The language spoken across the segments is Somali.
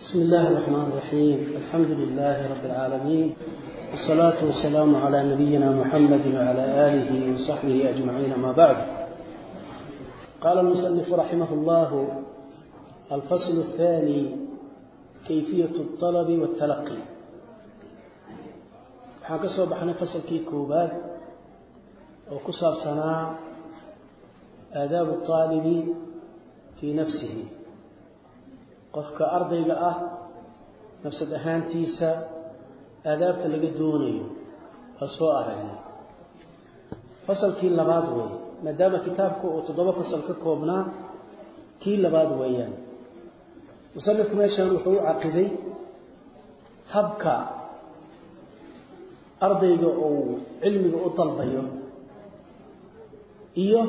بسم الله الرحمن الرحيم. الحمد لله رب العالمين. والصلاة والسلام على نبينا محمد وعلى آله وصحبه أجمعين ما بعد. قال المصنف رحمه الله الفصل الثاني كيفية الطلب والتلقي. soo baxnay fasalkii koobaad oo ku saabsanaa aadaabu اطaalibi fii nafsihi qofka ardayga ah nafsad ahaantiisa aadaabta laga doonayo waa soo aragnay fasalkii labaad weeye maadaama kitaabku uu toddoba fasal ka koobnaa kii labaad weeyaan. Musanifku meeshan wuxuu u caqiday habka ardayga uu cilmiga u dalbayo iyo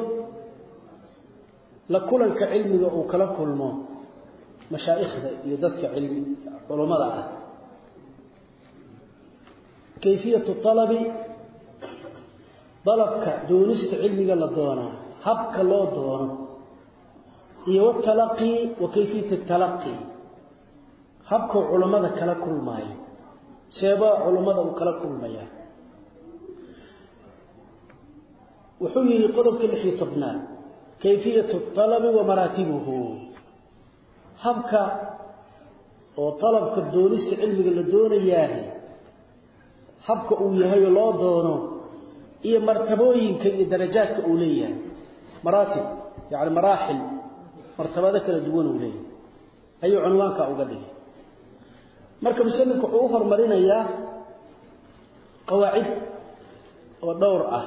la kulanka cilmiga uu kala kulmo mashaa'ikhda iyo dadka cilmi culummada ah. Kayfiyatu talabi dalabka doonista cilmiga la doonaa habka loo doono iyo watalaqii wa kayfiyat talaqi. Habkuu culummada kala kulmaayo seebaa culummada uu kala kulmaya. Wuxuu yidhi qodobka lix iyo tobnaad kayfiyatu talabi wa maraatibuhu habka oo dalabka doonista cilmiga la doonayaahi habka uu yahay oo loo doono iyo martabooyinka iyo darajaadka uu leeyahay. Maraatib yacni maraaxil martabado kala duwan uu leeyahay. Ayuu cunwaanka uga dhigay. Marka musanifku wuxuu u horumarinayaa qawaacid oo dhowr ah.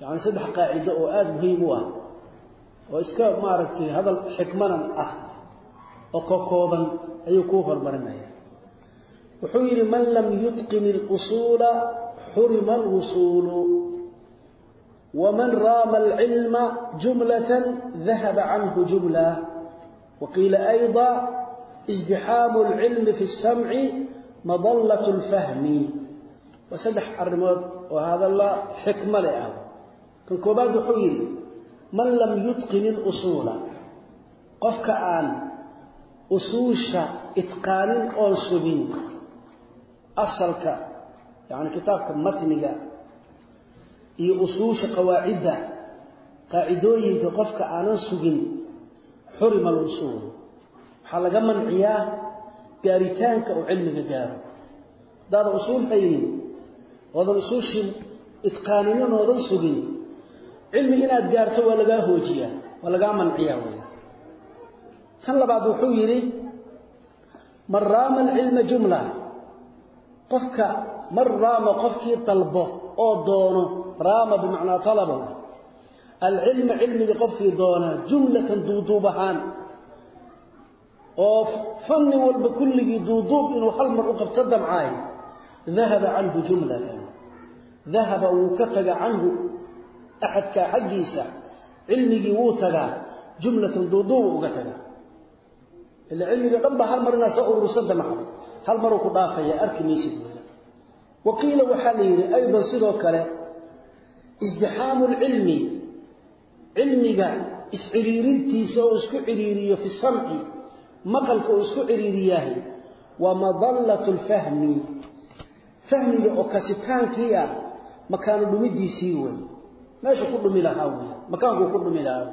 Yacni saddex qaacido oo aada muhiim u ah. Oo iska maaragtay hadal xikmanan ah oo ka kooban ayuu kuu horumarinaya wuxuu yidhi man lam yutqin اlusuula xurima alwusuulu waman raama alcilma jumlatan dahaba canhu jumla waqiila ayضa ازdixaamu اlcilmi fi الsamci madallaة اlfahmi waa saddex arrimood oo hadalla xikmo le ah kan koobaad wuxuu yidhi man lam yutqin اlusuula qofka aan usuusha itqaanin oon sugin. Asalka yani kitaabka matniga iyo usuusha qawaacidda qaacidooyinka qofka aanan sugin xurima alwusuul waxaa laga manciyaa gaaritaanka uu cilmiga gaaro. Haddaadan usuul haynin oodan usuushii itqaaninin oodan sugin cilmi inaad gaarto waa lagaa hoojiyaa waa lagaa manciyaa wey kan labaad wuxuu yidhi man raama alcilma jumla. Qofka man raama qofkii dalbo oo doono raama bimacnaa talabahu alcilma cilmiga qofkii doona jumlatan duuduub ahaan oo fanni walba kulligii duuduub inuu hal mar u qabto damcaay dahaba canhu jumlatan. Dahaba wuu ka taga canhu axadkaa xaggiisa. Cilmigii wuu tagaa jumlatan duuduubu uga tagaa ila cilmiga dhan ba hal mar inaa soo urursa damacday hal maruu ku dhaafaya arki maysid weyla wa qiila waxaa la yidhi aydan sidoo kale isdixaamu lcilmi cilmiga isciriirintiisa oo isku ciriiriyo fi samci maqalka uu isku ciriiriyahay waa madallatu lfahmi fahmiga oo kasitaankii ah makaanu dhumidiisii wey meesha ku dhumi lahaa wey makaankuu ku dhumi lahaa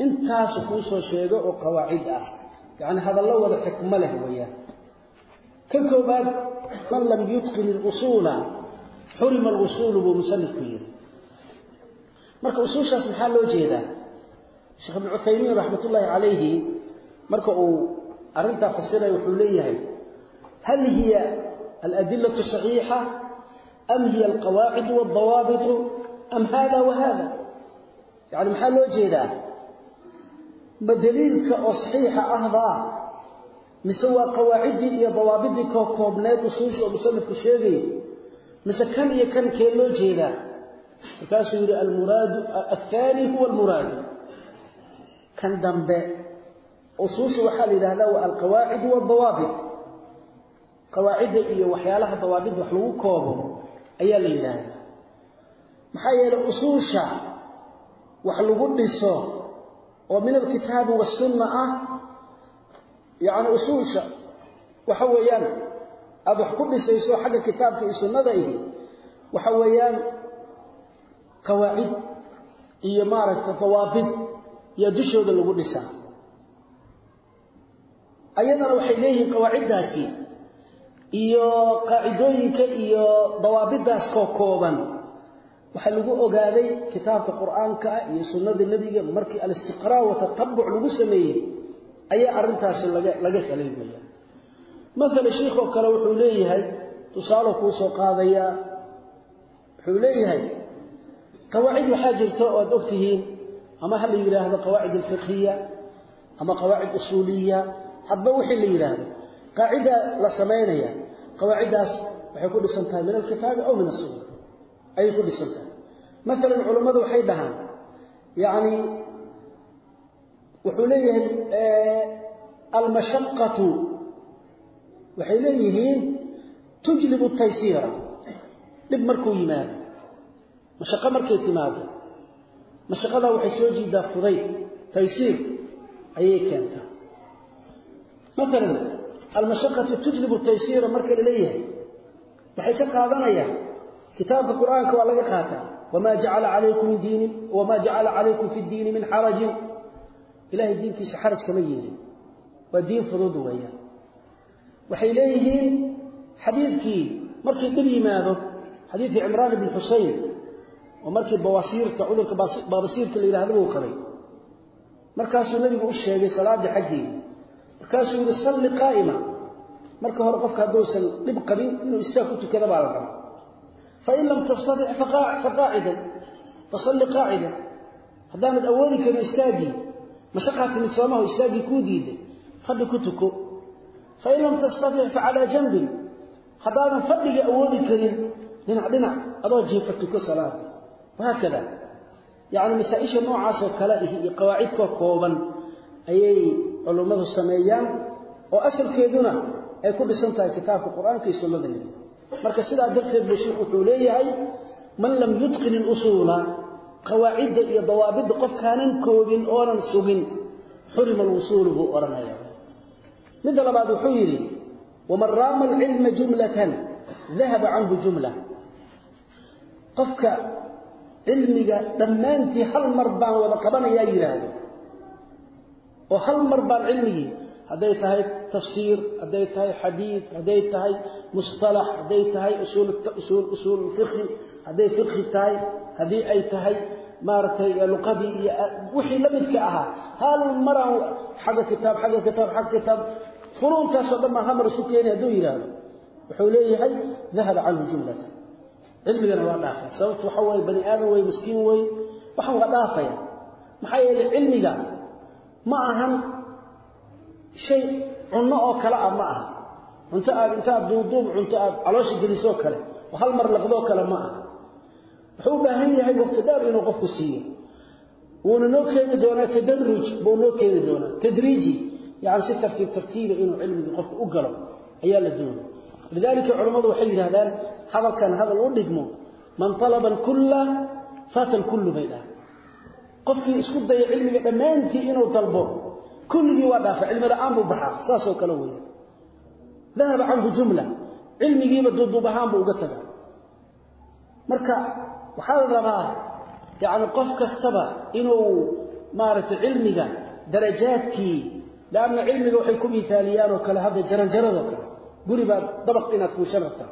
wey intaasu kuu soo sheego oo qawaacid ah. Yacni hadallo wada xikmo leh weeyaan. Kan koobaad man lam yutqin ilusuula xurima alwusuulu buu musanifku yidhi. Marka usuushaas maxaa loo jeedaa? Sheekh ibnu cuthaymiin raxmat ullaahi calayhi marka uu arrintaa fasilaya wuxuu leeyahay hal hiya aladilatu saxiixa? Am hiya alqawaacidu waaldawaabitu am hada wa hada yacni maxaa loo jeedaa ma oo saxiixa ahdaa mise waa qawaaciddii iyo dawaabiddii koo koobneed usuusha oo musanifku sheegaya mise kan iyo kan kee loo jeedaa? Markaasuu yidhi almuraadu athaani huwa almuraadu. Kan dambe usuusha waxaa la yidhahdaa waa alqawaacid waadawaabit qawaacidda iyo waxyaalaha dawaabidda wax lagu koobo ayaa la yidhaahdaa. Maxaa yeelay usuusha wax lagu dhiso oo min alkitaabi wasunna ah yacni usuusha waxa weeyaan aada wax ku dhisayso xagga kitaabka iyo sunnada ihi waxa weeyaan qawaacid iyo maaragtay dawaabid iyo dushooda lagu dhisaa. Ayadana waxay leeyihiin qawaaciddaasi iyo qaacidooyinka iyo dawaabiddaas koo kooban waxaa lagu ogaaday kitaabka qur'aanka ah iyo sunnada nebiga markii alistiqraa wa lagu sameeyey ayaa arrintaasi laga weeyaan maala shiikhoo kale wuxuu leeyahay tusaalo kuu soo qaadayaa wuxuu leeyahay qawaacid waxaa jirta oo aad og ama ha la yidhaahdo qawaacid alfiqhiya ama qawaacid usuuliya hadba wixii la yidhaahdo qaacida la samaynaya qawaaciddaas waxay ku dhisan tahay min alkitaabi aw min asunna ayay ku dhisan tahay maalan culammadu waxay dhahaan yacni wuxuu leeyahay almashaqatu waxay leeyihiin tujlibu taysiira dhib markuu yimaado mashaqo markay timaado. Mashaqadaa waxay soo jiidaa fudayd taysiir ayay keentaa. Maalan almashaqatu tujlibu taysiira marka la leeyahay waxay ka qaadanayaan kitaabka qur'aanka waa laga qaataa wamaa jacala calaykum diinin wamaa jacala calaykum fi ddiini min xarajin. Ilahay diinkiisa xaraj kama yeelin. Waa diin fudud weeyaan waxay leeyihiin xadiidkii markii dhib yimaado xadiidkii cimraan ibni xuseyn oo markii bawaasiirta cudurka baabasiirka la yidhahda buu qabay. Markaasuu nebigu u sheegay salaaddii xaggeeda. Markaasuu yidhi salli qaa'ima. Marka hore qofka hadduusan dhib qabin inuu istaag ku tukada baa la rabaa fain lam tastatic faqaacidan fasalli qaacidan haddaanad awoodi karin istaaggii mashaqaa timid soomaho istaaggii kuu diiday fadhi ku tuko fain lam tastatic facalaa janbin haddaadan fadhigii awoodi karin dhinac dhinac adoo jiifa tuko salaada wahaakada yacni masaa-isha noocaasoo kale ihi iyo qawaacidkoo kooban ayay culummadu sameeyaan oo asalkeeduna ay ku dhisan kitaabka qur'aanka iyo sunnada marka sidaa darteed buu sheikhu wuxuu leeyahay man lam yutqin ilusuula qawaacidda iyo dawaabidda qofkaanan koobin oonan sugin xurima alwusuulu buu odhanaya midda labaad wuxuu yidhi waman raama alcilma jumlatan dahaba canhu jumla. Qofka cilmiga dhammaantii hal mar baan wada qabanayaa yidhaahdo oo hal mar baan cilmigii hadday tahay tafsiir hadday tahay xadiid hadday tahay musطalax hadday tahay usuul fiqhi hadday fiqhi tahay haddii ay tahay maaragtay luqadii iyo wixii la midka ahaa. Hal maraan xagga kitaab xagga kitaab xagga kitaab furuuntaasoo dhan baan hamar isu keeni hadduu yidhaahdo. Wuxuu leeyahay dahaba canhu jumlata cilmigana waa dhaafay. Sababtu waxa waaye bani aadam wey miskiin wey waxaan waa dhaafaya maxaa yeelay cilmiga ma ahan shay cunno oo kale ah ma aha. Cunto aad intaad duuduub cunto aad caloosha gelisoo kale oo hal mar laqdoo kale ma aha. Wuxuu u baahan yahay waqti dheer inuu qofku siiyo. Wuuna noo keeni doonaa tadaruj buu noo keeni doonaa. Tadriiji yani si tartiib tartiiba inuu cilmigii qofku u galo ayaa la doonay lidalika culammadu waxay yidhahdaan hadalkan hadal u dhigmo man alaba alkulla faata alkullu bay dhaha qofkii isku daya cilmiga dhammaantii inuu dalbo kulligii waa dhaafa cilmi la'aan buu baxaa saasoo kale weya dahaba canhu jumla cilmigiiba duuduub ahaan buu uga tagaa marka waxaa la rabaa yacni qof kastaba inuu maaragtay cilmiga darajaadkii leanna cilmiga waxay ku miaaliyaan oo kale hadda jaranjaradoo kale guri baad dabaq inaad kuushan rabtaa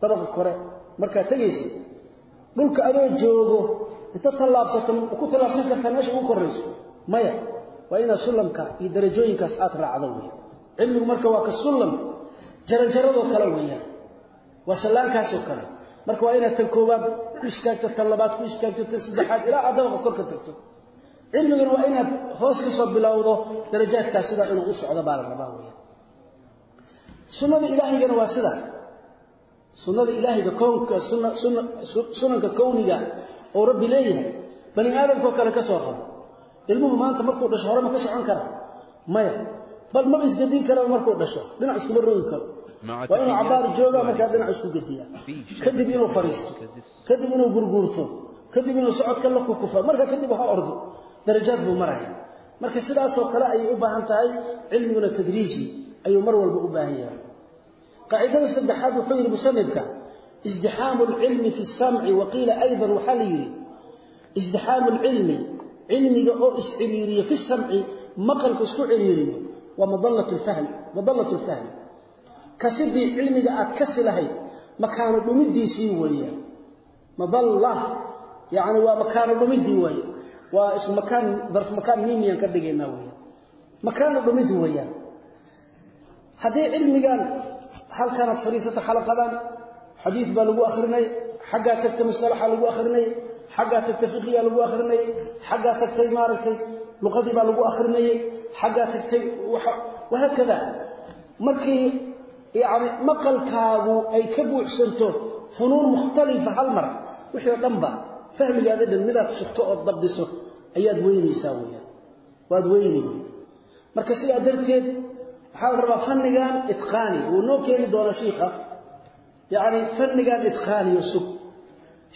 dabaqa kore markaad tegaysid dhulka adoo joogo inta tallaabsato ku waa inaad sullamka iyo darajooyinkaas aad raacdo wey cilmigu marka waa ka sullam jaranjaradoo kale weeyaan. Waa sallaankaasoo kale. Marka waa inaad tan koowaad ku istaagto tan labaad ku istaagto tan saddexaad ilaa aad dabaqa korka tagto. Cilmiguna waa inaad hoos ka soo bilowdo darajaadkaas sidaa inuu u socdo baa la rabaa weyaan sunnada ilaahigana waa sida. Sunnada ilaahiga kownka sunanka kowniga oo rabbi leeyahay bani aadamkao kale ka soo qabo ilmuhu maanta markuu dhasho hore ma ka socon kara maya bal maba isgedin karaba markuu dhasho dhinac iskuma rogi karo waa inuu cabaar jooga markaa dhinac isku gediya kadib inuu fariisto kadib inuu gurguurto kadib inuu socodka la kukufo marka kadib ha ordo darajaad buu maraya marka sidaasoo kale ayay u baahan tahay cilmiguna tadriiji ayuu mar walba u baahan yahay qaacidada saddexaad wuxuu yidhi musanifka ازدحام العلم في السمع وقيل أيضا وحالي ازدحام العلم cilmiga oo isciriiriyo fi samci maqalka isku ciriiriyo waa madallatu lfahmi kasidii cilmiga aad kasi lahayd makaano dhumidiisii weeyaan madalla yani waa makaano dhumidii waaye waa ismakaan darfmakaan miimiyaan ka dhigaynaa weyaan makaano dhumid weeyaan haddii cilmigan halkanaad fadhiisato xalaqadan xadiid baa lagu akrinaya xaggaa tagta masalaxa lagu akrinaya xaggaa tagtay fiqigaa lagu akrinayey xaggaa tagtay maaragtay luqadii baa lagu akrinayey xaggaa tagtay wahaakada markii yani maqalkaagu ay ka buuxsanto funuun mukhtalifa hal mar wixii oo dhanba fahmigaada dhan midaad sugto ood dabdiso ayaad weynaysaa weyaan waad weyni. Marka sidaa darteed waxaa la rabaa fannigan itqaani wuu noo keeni doonaa shiika yani fannigan itqaaniyo sug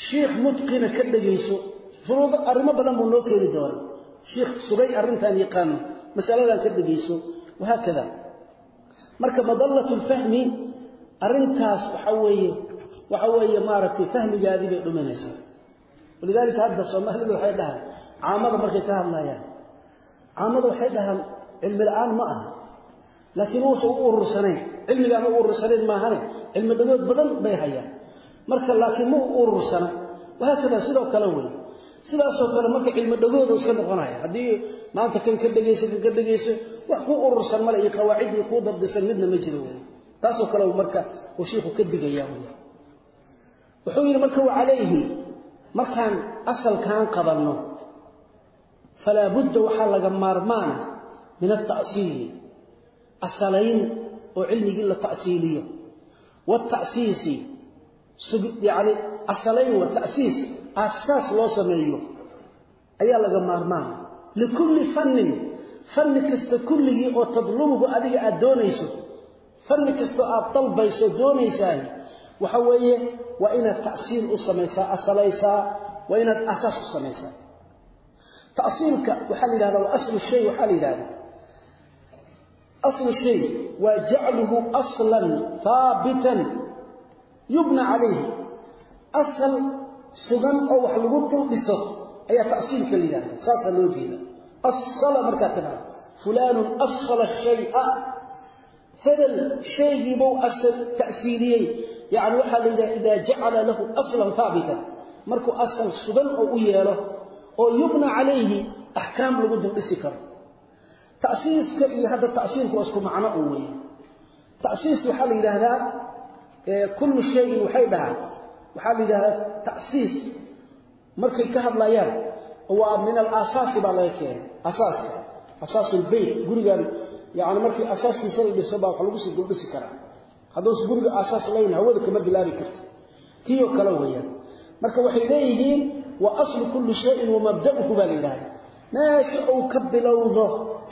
sheekh mudqina ka dhageyso furuud arrimo badan buu noo keeni doonaa sheekh sugay arrintan yaqaan masaladan ka dhageyso wahaa marka madallatu fahmi arrintaas waxa weeye waxa weeye maaragtay fahmigaadi bay dhuminaysaa walidaalika hadda soomaalidu waxay dhahaan caamada markay ka hadlayaan. Caamada waxay dhahaan cilmi la'aan ma aha. Laakiin uusan u urursanayn cilmigaama u urursanayn maahane cilmi dhagood badan bay hayaan marka laakiin ma urursana. Waxa kale sidoo kale weey sidaasoo kale marka cilmi dhagooda iska noqonaya haddii maanta kan ka dhageyso kan ka dhageyso wax ku urursan mala iyo qawaacid ku dabdisan midna ma jiro weey taasoo kale marka uu sheekhu ka digaya weey wuxuu yiri marka wa calayhi markaan asalkan qabanno fala budda waxa laga maarmaan min at-ta'sil asalayn oo cilmigi la yani asalayn waa tasiis aasaas loo sameeyo ayaa laga maarmaan. Likulli fannin fanni kasta kulligii oo tadlubuhu adiga aad doonayso fanni kastoo aad dalbayso doonaysaah waxa weeye waa inaad tasiil u samaysaa asalaysaa waa inaad aasaas u samaysaa. Tasiilka waxaa la yidhahdaa waa aslu shay waxaa la yidhahdaa aslu shay waa jacluhu aslan haabitan yubna calayhi asal sugan oo wax lagu dul dhiso ayaa tasiilka la yidhahda saasaa loo jeeda. Asala markaa tadaha fulaanun asala shaya. Hebel shaygiibuu asal ta'siiliyey. Yani waxaa la yidhaha idaa jacala lahu aslan haabitan markuu asal sugan oo u yeelo oo yubna calayhi axkaam lagu dul dhisi karo. Tasiiska iyo hadda tasiilka isku macno u weeye tasiis waxaa la yidhaahdaa kullu shayin waxay dhahaan. Waxaa la yidhaahdaa tasiis. Markay ka hadlayaan waa min alaasaasi baa laga keenay. Asaaska. Asaasulbeyt gurigan yani markii asaaskiisa la dhiso baa wax lagu sii duldhisi karaa. Hadduusa guriga aasaas layn hawada kama bilaabi karto. Kii oo kale weeyaan. Marka waxay leeyihiin wa aslu kulli shayin wamabda'uhu baa la yidhahdaa. Meesha ka bilowdo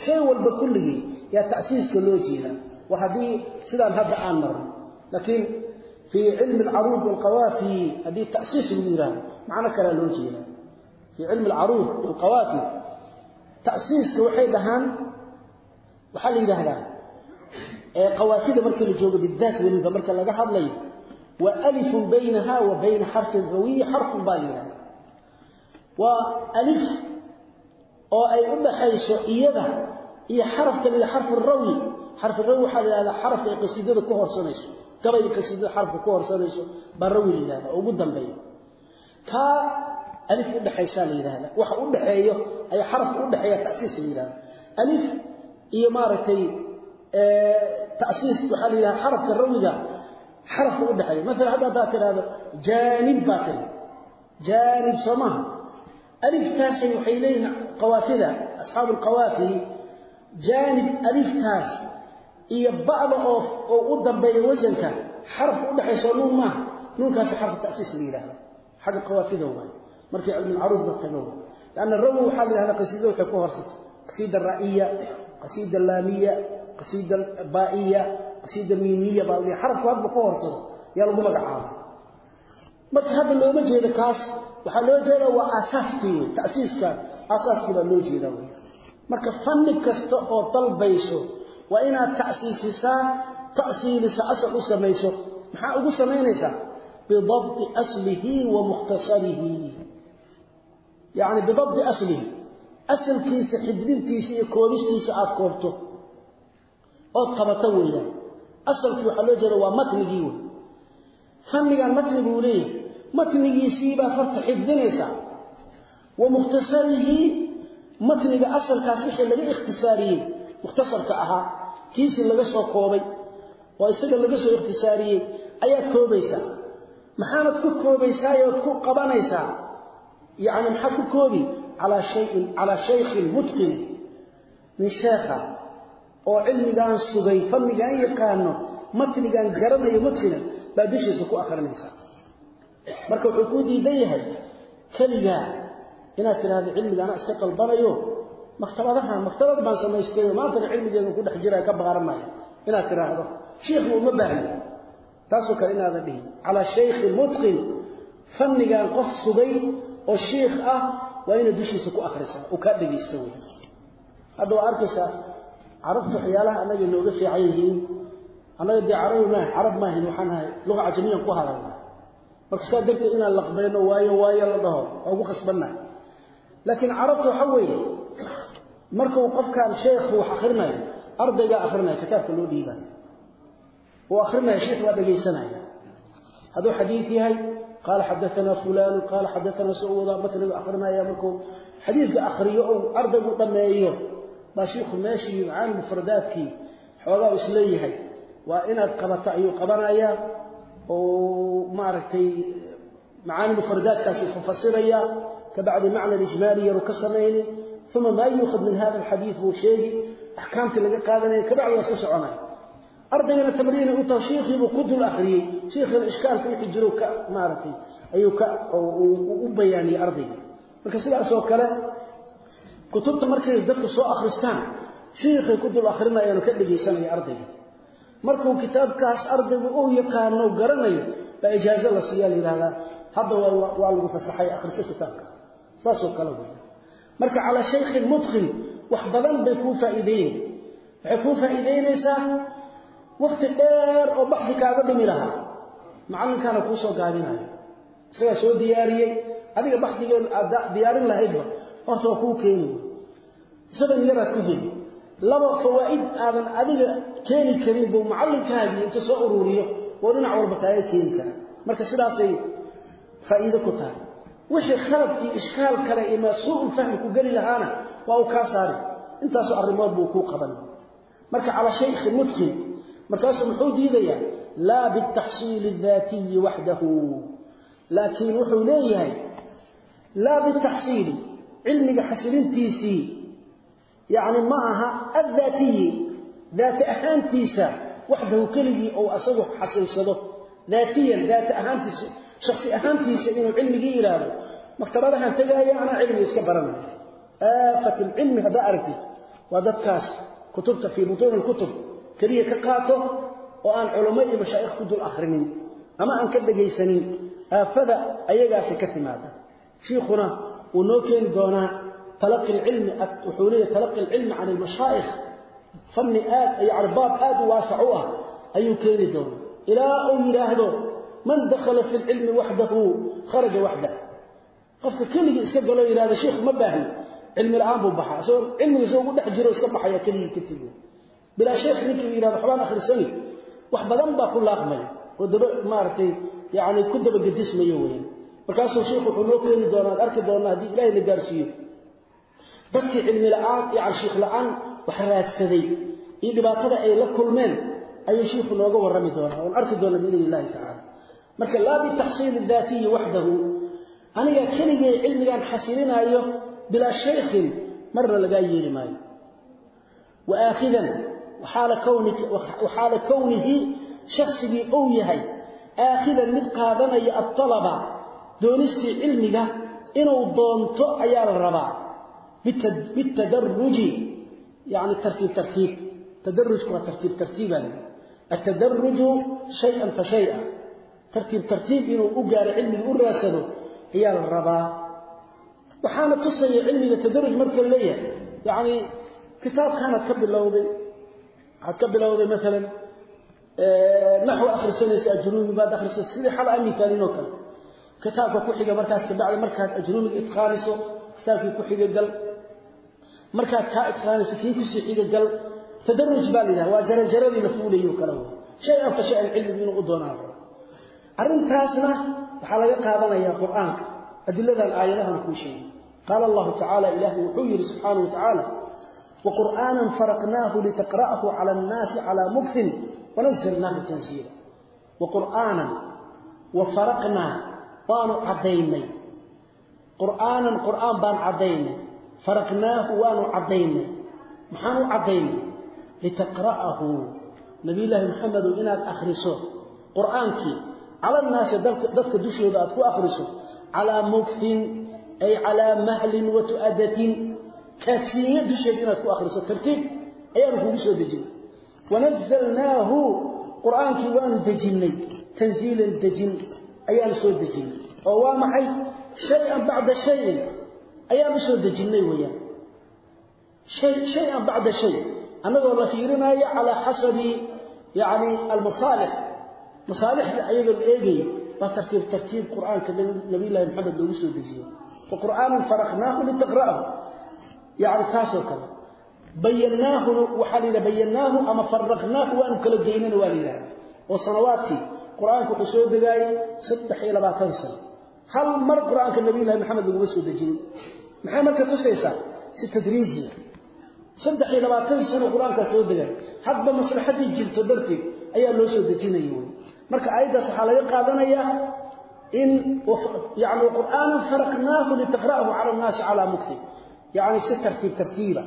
shay walba kulligii yaa tasiiska loo jeedaa waa haddii sidaan hadda laakiin fi ilm al-arud wal-qawafi haddii taasiis lagu yiraahdo macna kale loo jeeda fi ilm al-arud wal-qawafi taasiiska waxay dhahaan waxa la yiraahdaa ee qawaafida marka la joogo bidaat waliba marka laga hadlayo wa alif baynaha wa bayna harf rawi harf balira wa alif oo ay u dhaxayso iyada iyo xarafka la xarf rawi xarf rawi waxa la yiraahdaa xarafka ay qasiidada ku horsanayso gabayga qasiidada xarafka ku horsanayso barawi la yiraahdaa ugu dambeeyo ka alif u dhaxaysa la yiraahdaa waxa u dhaxeeyo ay xaraf u dhaxeeya taasiis la yiraahdaa alif iyo maaragtay ee taasiis waxa la yiraahdaa xarafka rawiga xaraf u dhaxeeyo. Mesela hadda aad tiraahdo janib batil janib samaha alif taasi waxay leeyihiin qawaafida ashaab alqawaafi janib alif iyo ba'da oo oo u dambeeyo wasanka xaraf u dhaxayso nuun ma nuunkaas xarf taasiis la yiraahdo xaga qawaafida waa markii cilmi al-arud la tago لأن الروي وحال هذا قصيدة وحكوها رصد قصيدة الرائية قصيدة اللامية قصيدة البائية قصيدة الميمية بقى حرف واحد بكوها رصد يلا بمقع عام marka hadda looma jeedo kaas waxa loo jeedaa waa asaaskii taasiiska asaaskii baa loo jeedaa marka fanni kasta oo dalbayso waa inaad ta'siisisaa ta'siilisa asal u samayso. Maxaa ugu samaynaysaa? Bidabti aslihi wa mukhtasarihi. Yacni bidabti aslihi. Asalkiisa xididintiisa iyo koobistiisa aada koobto. Ood qabato weeyaan asalkii waxaa loo jeeda waa matnigii wey fannigan matni buu leeyahay. Matnigiisii baad horta xifdinaysaa wa mukhtasarihi matniga asalkaas wixii laga ikhtisaariyey mukhtasarka ahaa kiisii laga soo koobay oo isaga laga soo ikhtisaariyey ayaad koobaysaa. Maxaanad ku koobaysaa ood ku qabanaysaa? Yacni maxaad ku koobi? Calaa shayin calaa shaykhin mutqin. Min sheekha oo cilmigaan sugay fannigaan yaqaano matnigaan garanayo mutqina baa dushiisa ku akrinaysaa. Marka wuxuu kuu diidan yahay keligaa inaad tidhaahdo cilmiga anaa iska qalbanayo maktabadahan maktabad baan samaystayo maantana cilmigeedan ku dhex jira ka baaranaya inaad tidhaahdo shiikhna uma baahni taasoo kale inaadan dhihin calaa shaykhin mutqin fannigan qof sugay oo shiikh ah waa inaad dushiisa ku akrisaa uu kaa dhegaysto wey hadda waa arkaysaa carabta waxyaalaha annaga nooga fiican yihiin. Annaga dee carabi maaha carab maahan waxaan ahay luqa cajamiyan ku hadalna marka saa darteed inaan laqbayno waayo waayo la dhaho waa ugu khasbannahay laakiin carabta waxa weeye markuu qofkan sheekhu wax akhrinayo ardaygaa akhrinaya kitaabka loo dhiibayo uu akhrinaya sheekh waa dhegaysanaya hadduu xadiid yahay qaala xadaanaa fulaanu qaala xadaanaa sawada matniga akhrinaya markuu xadiidka akhriyo ou ardaygu dhammeeyo baa shiikhu meeshii macaani mufradaadkii xoogaa is leeyahay. Waa inaad qabato ayuu qabanayaa oo maaragtay macaani mufradaadkaas uu fafasiraya kabacdi macna ijmaali yaru ka samayni uma maa yuukhad min hada alxadiid buu sheegi axkaamtii laga qaadanaya kabacdi waa iska soconaya ardaygana tamriina u taho shiikhiibuu ku dul akhriyey shiikhina ishkaalka wixii jiro ka maaragtay ayuu ka u bayaaniyey ardayga marka sidaasoo kale kutubta markay dadku soo akhristaan shiikhay ku dul akhrinayaanu ka dhegaysanaya ardayga markuu kitaabkaas ardaygu uu yaqaano garanayo baa ijaazo la siiyaa la yidhahdaa hadda waa lagu fasaxay akhriso marka calaa shaykhin mutqin wax badan bay kuu faa'iideyn waxay kuu faa'iideynaysaa wakti dheer oo baxdi kaaga dhimi lahaa. Macallinkaana kuu soo gaabinayo isagaa soo diyaariyey. Adiga baxdigeen aad diyaarin lahaydba horta waa kuu keeni isadan yaraad ku heli laba fawaa'id aadan adiga keeni karin buu macallinkaagii inta soo ururiyo oo dhinac walba kaaga keeni kara marka sidaasay faa'iido ku tahay wixii khalad iyo ishkaal kale iyo masuu'ul fahmi ku geli lahaana waa uu kaa saari intaasoo arrimood buu kuu qaban. Marka calaa shaykhi mutqin markaasuu muxuu diidayaa laa biاtaxsiili اdaatiyi waxdahu laakiin wuxuu leeyahay laa bitaxsiili cilmiga xasilintiisii yacni ma aha addaatiyi daati ahaantiisa waxdahu keligii ou asagu xasilsado daatiyan daati ahaantiisa shaksi ahaantiisa inuu cilmigii yidhaahdo maktabadahan tegaaya anaa cilmiga iska baranaya aafat ilcilmi haddaa aragtid waa dadkaas kutubta fii butuuni lkutub keliya ka qaato oo aan culamo iyo mashaa'ikh ku dul akhrinin ama aan ka dhegaysanin aafada ayagaasi ka timaada shiikhuna wuu noo keeni doonaa talaqi lcilmi wuxuu leeyahy talaqi alcilmi can almashaa'ikh fanni aad yani baab aad u waasac u ah ayuu keeni man dakhala fi lcilmi waxdahu kharaja waxdah qofka keligii iska galo yidhahdo sheikhu ma baahni cilmi la'aan buu baxaa. Isagoo cilmiga soo ugu dhex jiro iska baxaya keligii ka tegi bilaa sheekh ninkii yidhahdo waxbaan akhrisani wax badan baa ku laaqmaya oo daba maaragtay yani ku dabagedismaya weeyaan markaasuu sheikhu wuxuu noo keeni doonaa arki doonaa haddii ilahay la gaarsiiyo. Dadkii cilmi la'aan yani shiikh la'aan wax raadsaday iyo dhibaatada ay la kulmeen ayuu shiikhu nooga warrami doonaa marka laa bitaxsiili daatiyi waxdahu aniga keligay cilmigaan xasilinaayo bilaa shaykhin marna lagaa yeeli maayo. Wa aakhidan waxaala kownihi shaksigii ou yahay. Aakhidan mid qaadanaya atalaba doonistii cilmiga inuu doonto ayaa la rabaa. Bitadaruji yani tartiib tartiib. Tadarujku waa tartiib tartiibaa atadaruju shayan fa shaya tartiib tartiib inuu u gaaro cilmiga u raadsado ayaa la rabaa. Waxaana tusaya cilmiga tadaruj marka leeyahay. Yani kitaabkaanaad ka bilowday waxaad ka bilowday maalan naxw akhrisanaysa ajruumi baad akhrisatay sidii xal amikaaninoo kale. Kitaabka ku xiga markaas kabacdi markaad ajruumiga itqaaniso kitaabkii ku xiga gal. Markaad kaa itqaaniso kii ku sii xiga gal. Tadaruj baa la yidhaha waa jarajaradii la fuulayo kale. Shay-an fa shay-an cilmigu inuu u doonaan arrintaasna waxaa laga qaadanayaa qur'aanka adiladan aayadahan kuu sheegay. Qaala allahu tacaala ilaahay wuxuu yidhi subxaana wa tacaala waqur'aanan faraqnaahu litaqra'ahu cala annaasi calaa mukfin wanazalnaahu tansiila waqur'aanan wa faraqnaa waanu caddaynay. Qur'aanan qur'aan baan caddaynay. Faraqnaahu waanu caddaynay. Maxaan u caddaynay? Litaqra'ahu. Nabiyullaahi maxamedow inaad akhriso qur'aankii dadka dushooda aad ku akhriso calaa mukfin ay calaa mahlin wa tu'adatin kaadsiinyo dusheeda inaad ku akhriso tartiib ayaanu kugu soo dejinay wanazalnaahu qur'aankii waanu dejinnay tanziilan dejin ayaanu soo dejinnay oo waa maxay shay-an bacda shayin ayaanu soo dejinnay weeyaan shay-an bacda shay annagoo la fiirinaayo calaa xasabi yacni almasaalix masaalixda ayagoo la eegaya baa tartiib tartiib qur'aanka nabiyullaahi maxamed loogu soo dejiyey wa qur'aanan faraqnaahu litaqra'ahu. Yacni taasoo kale bayanaahuna waxaa la yidhaha bayannaahu ama faraqnaahu waanu kala geynana waa la yidhahda oo sanawaadkii qur'aanka wuxuu soo degaayey saddex iyo labaatan sano. Hal mar qur'aanka nabiyullahi maxamed laguma soo dejinin maxay marka tusaysaa? Si tadriijiya saddex iyo labaatan sano marka aayaddaas waxaa laga qaadanayaa in yani qur'aanan faraqnaahu litaqra'ahu cala annaasi calaa muktin yani si tartiib tartiiba.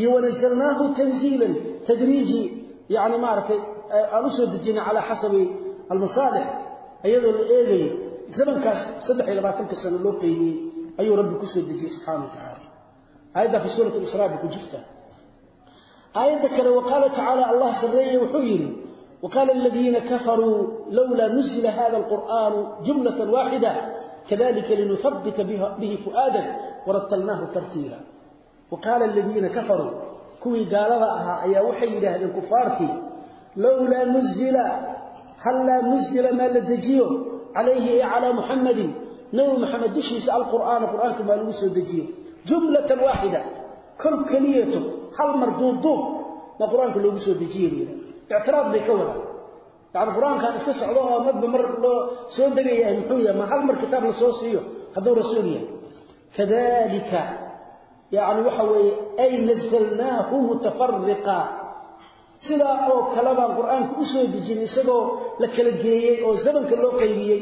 Iyo wanazalnaahu tanziilan tadriiji yani maaratay aan u soo dejinay calaa xasabi almasaalix iyadoo la eegayo zamankaas saddex iyo sano loo qeybiyey ayuu rabbi ku soo dejiyey subxaana wa tacaala aayadda fi suurat israa bay ku jirtaa. Kale waqaala tacaala allah sarreeye wuxuu yidhi وقال الذين كفروا لولا نزل هذا القرآن جملة واحدة كذلك لنثبت به فؤادا ورتلناه ترتيلا وقال الذين كفروا كوي قال لها يا وحي لهذا الكفارتي لولا نزل هلا نزل ما لدجيه عليه على محمد نبي محمد دش يسأل القرآن القرآن كما لوسو دجيه جملة واحدة كل كليته هل مردود دوب ما القرآن كله لوسو دجيه اعتراض بكونه يعني القرآن كان اسكا سعودها مدب مر لو سو دغيا محويا ما هل مر كتاب لسو سيو هذو رسوليا كذلك يعني وحوي أي نزلناه متفرقا سلا أو كلام القرآن كأسوه بجين سبو لكلا جيي أو زمن كلو قيبيي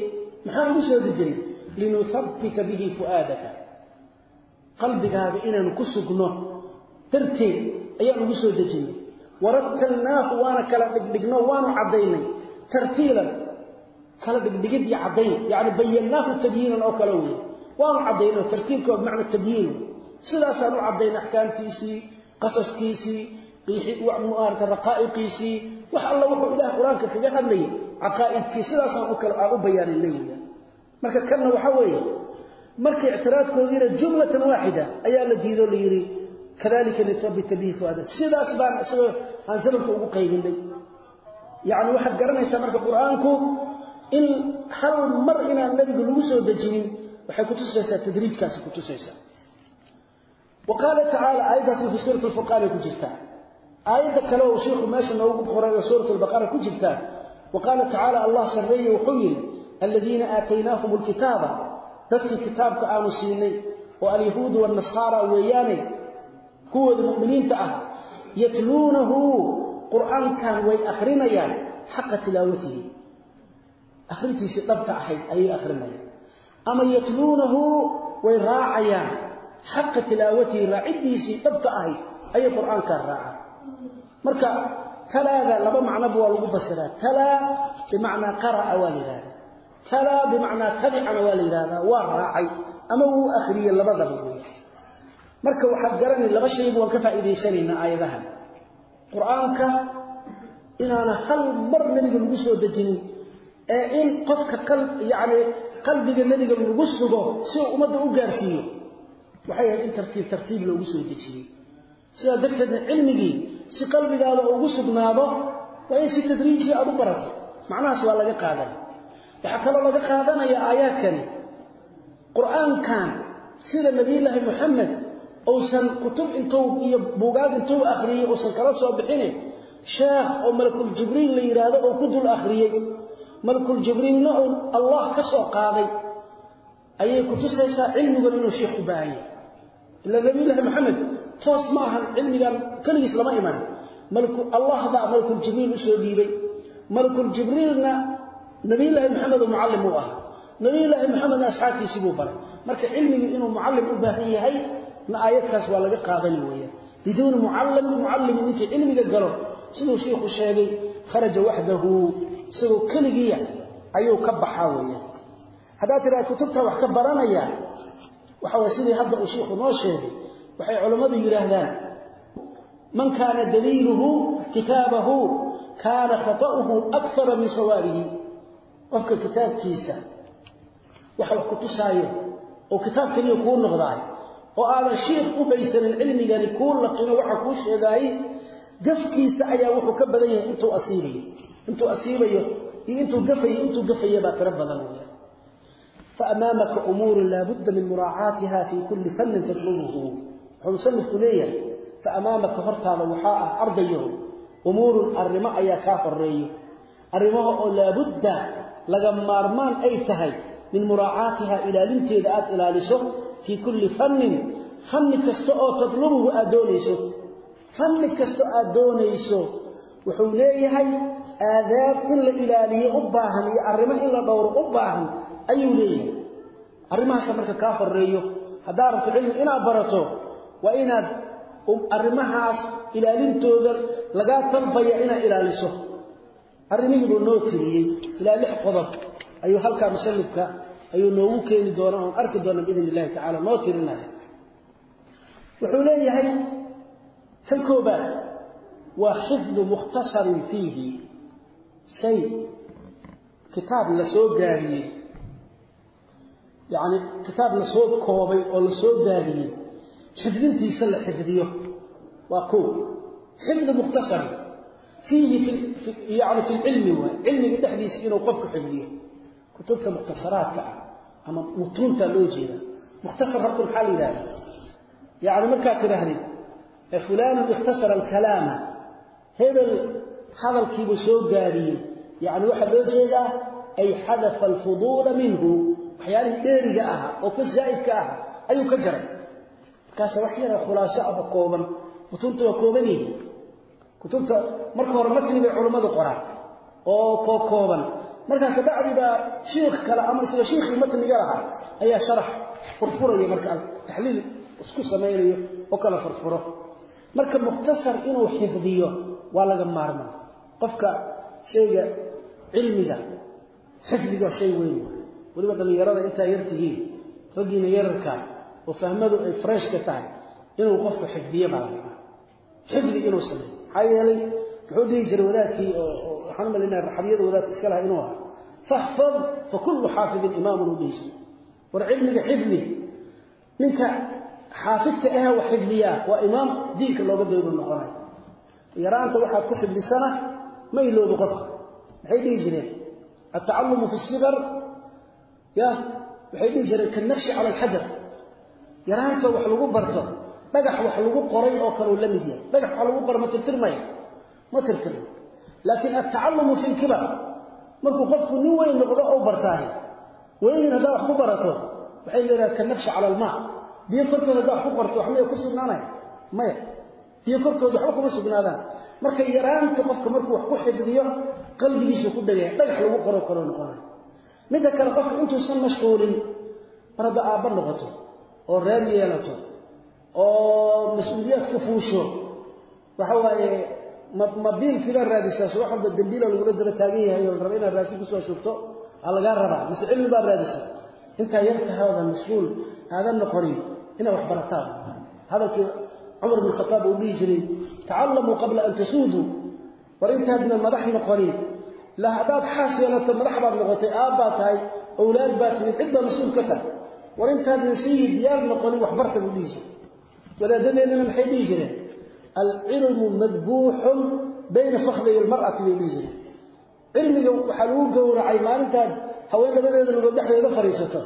محان أسوه بجين لنثبت به فؤادك قلبك هذا إنا نكسقنه ترتيب waratalnaahu waana kala dhigdhigno waanu cadaynay tartiilan kala dhigdhigid iyo cadayn yani bayannaahu tabyiinan oo kale wey waanu cadaynay tartiilka waa bimacna tabyiin. Sidaasaan u cadaynay axkaamtiisii qasaskiisii maarata raqaa'iqiisii wax alla wuxuu ilaah qur'aanka kaga hadlayay. Caqaa'idkii sidaasaan u kale aan u bayaanin leeyaha marka kanna waxaa weeye markay ictiraadkoodiina jumlatan waaxida ayaa la diidoo la yidhi kadalika lithabita bihi fuaada sidaas baan isagoo aan salafka ugu qaybinay. Yacni waxaad garanaysaa marka qur'aanku in hal mar inaan nabigu lagu soo dejinin waxay kutusaysaa tadriijkaasi kutusaysaa wa qaala tacaala aayaddaasna fi suurat alfurqaanay ku jirtaa. Aayadda kale uu sheikhu meesha noogu qoray oo suurat albaqara ku jirtaa wa tacaala allah sarreeye wuxuu yidhi aladiina aataynaahum alkitaaba dadkii kitaabka aanu siinay oo alyahuudu waannasaara weeyaane kuwooda mu'miniinta ah yatluunahu qur'aankan way akhrinayaan xaqa tilaawatihi. Akhrintiisii dhabta ahayd ayay akhrinayaan ama yatluunahu way raacayaan xaqa tilaawatihi raaciddiisii dhabta ahayd ayay qur'aankan raacaan marka talaada laba macnoba waa lagu fasiraa talaa bimacnaa qara'a waa la yidhaahdaa. Talaa bimacnaa tabicana waa la yidhaahdaa. Waa raacay ama wuu akhriyey labadaba marka waxa garan laba shay buu ka faa'iideysanayna aayadahan. Quraanka inaana hal mar nabiga lagu soo dejin ee in qofka yaani qalbiga nabiga lagu sugo si uu umada u gaarsiiyo. Waxay ahayd in tartiib tartiib loogu soo dejiyey. Sidaa darteedna cilmigii si qalbigaada ugu sugnaado waa in si tadriiji aad u barato. Macnahaas waa laga qaadanaya waxaa kaloo laga qaadanaya aayaadkani. Qur'aankan sida nabiyullaahi moxamed uusan kutub intuu iyo buugaag intuu akhriyey uusan kala soo bixinin sheekh oo malakul jibriil la yidhaahdo oo ku dul akhriyey. Malakul jibriilna uu allah ka soo qaaday. Ayay ku tusaysaa cilmigan inuu sheekh u baahan yahay. Ila nabiyullaahi moxamed toos ma ahan cilmigan keligiis lama iman. Malku allah baa malakul jibriil u soo dhiibay. Malakul jibriilna nabiyullaahi moxamed oo mucallim u ahaa. Nabiyullaahi moxamedna asxaabtiisii buu baray. Marka cilmigii inuu mucallim u baahan yahay na aayadkaas waa laga qaadani weeyaan biduuni mucallim mucallimin ninkii cilmiga galo siduu shiikhu sheegay kharaja waxdahu isagoo keligiya ayuu ka baxaa weeyaan haddaad tidhaha kutubta wax ka baranaya waxa way sidii hadda uu shiikhu noo sheegay waxay culammadu yidhaahdaan man kaana daliiluhu kitaabahu kaana khata'uhu akara min sawaabihi qofka kitaabkiisa waxa wax ku tusaayo oo kitaab kuu noqdaay oo aadan shiikh u haysanin cilmigani kuu laqino waxa kuu sheegaay gafkiisa ayaa wuxuu ka badan yahay intuu asiibayo intuu asiibayo iyo intuu gafayo intuu gafayo baa tiro badan weeyaan فأمامك أمور لا بد من مراعاتها في كل فن تطلبه ومصنف كلية فأمامك هرتا وحاء أرضيه أمور الرماء يا كافر ري الرماء لا بد لغمارمان أي تهي من مراعاتها إلى لنتيدات إلى لسه fii kulli fannin fanni kasta oo tadlubuhu aad doonayso. Fanni kasta aad doonayso wuxuu leeyahay aadaab in la ilaaliyo u baahan iyo arrimo in la dhowro u baahan ayuu leeyahay. Arrimahaasa marka kaa horreeyo haddaad rabto cilmi inaad barato waa inaad um, arrimahaas ilaalintooda lagaa talbaya inaad ilaaliso. Arrimihii buu noo tiriyey ilaa lix qodob ayuu halkaa musanifka ayuu noogu keeni doonaa oon arki doona biidn illahi tacala noo tirinaya wuxuu leeyahay kan koobaad waa xifdu mukhtasarin fiihi. Shay kitaab la gaariyey yacni kitaab la koobay oo la gaariyey xifdintiisa la xifdiyo. Waa kuw xifdu mukhtasarin fiihi yani fi lcilmi waay. Cilmiga dhexdiisa inuu qofku xifdiyo kutubta mukhtasaraadka ah ama mutuunta loo jeeda. Mukhtasar horta maxaa la yidhahda yani markaad tidhaahdid e fulanu ikhtasara alkalaama hebel hadalkiibuu soo gaadhiyey yani waxaa loo jeedaa ay xadafa alfuduula minhu waxyaalihii dheeriga ahaa oo ka zaa'idka aha ayuu ka jaray. Markaasa wax yara khulaaso aba ah kooban. Mutuunta waa kooban yihiin. Kutubta marka hore matni bay culummadu qoraan oo kookooban markaa kabacdi baa shiikh kale ama isla shiikhii matniga lahaa ayaa sharax furfuraya marka taxliil isku samaynayo oo kala furfuro. Marka mukhtasar inuu xifdiyo waa laga maarmaa qofka shayga cilmiga xifdiga shay weyn. Waliba dhalinyarada intaa yartihiin raggiina yararka oo fahmadu ay freshka tahay inuu qofku xifdiyo baa laga xifdi inuu sameeyo. Maxaa yeelay muxuu dhihi jiray wadaadkii oo waxaan malinaa raxabiyada wadaadka iska laha inuu ahay faxfad fakullu xaafidin imaamun udhayso war cilmiga xifdi ninka xaafidka ah wax xifdiyaa waa imaam diinka looga daydo noqonay. Yaraanta waxaad ku xifdisana ma iloobi qofka. Maxay dhihi jireen? Atacalumu fi sigar ya waxay dhihi jireen? Ka cala alxajar yaraanta wax lagu barto dhagax wax lagu qoray oo kale la mid yahay. Dhagax wax lagu qoro ma tirtirmaya ma tirtirma laakiin at-ta'allum fi al-kibar markuu qofku nin weyn noqdo oo bartaahay weyn hada wax ku barato waxay leedahay kan nafsi ala al-ma biyo korkooda hada wax ku qorto wax ma ku sugnaanay maya. Biyo korkooda wax kuma sugnaadaan. Marka yaraanta qofka markuu wax ku xifdiyo qalbigiisu ku dhagay dhagax lagu qoro karo noqonay midda kale qofka intuusan mashquulin mar hadda aabba noqoto oo reer yeelato oo mas'uuliyaad ku fuusho mabiil kila raadisaa wax walba dambiila lagula daba taagan yahay oo raba inaad raashin ku soo shubto aa lagaa rabaa mise cilmi baa raadisa. Intaa yar tahaadan mas'uul aadan noqonin inaad wax barataan. Hadalkii cumar bin khataab uu dhihi jiray tacallamuu qabla an tasuuduu. War intaadna madax noqonin la hadaad xaas yeelato madax baad noqotay aabbaad tahay awlaad baad timid cidda mas'uul ka tahay. War intaadna sayid yaal noqonin wax barta buu dhihi jiray. Wadaadadeedana maxay dhihi jireen alcilmu madbuuxun bayna fakhday almar'ati bay dhihi jireen cilmiga waxaa lagu gowracay maalintaad haween labadeeda lugood dhexdeeda fadhiisato.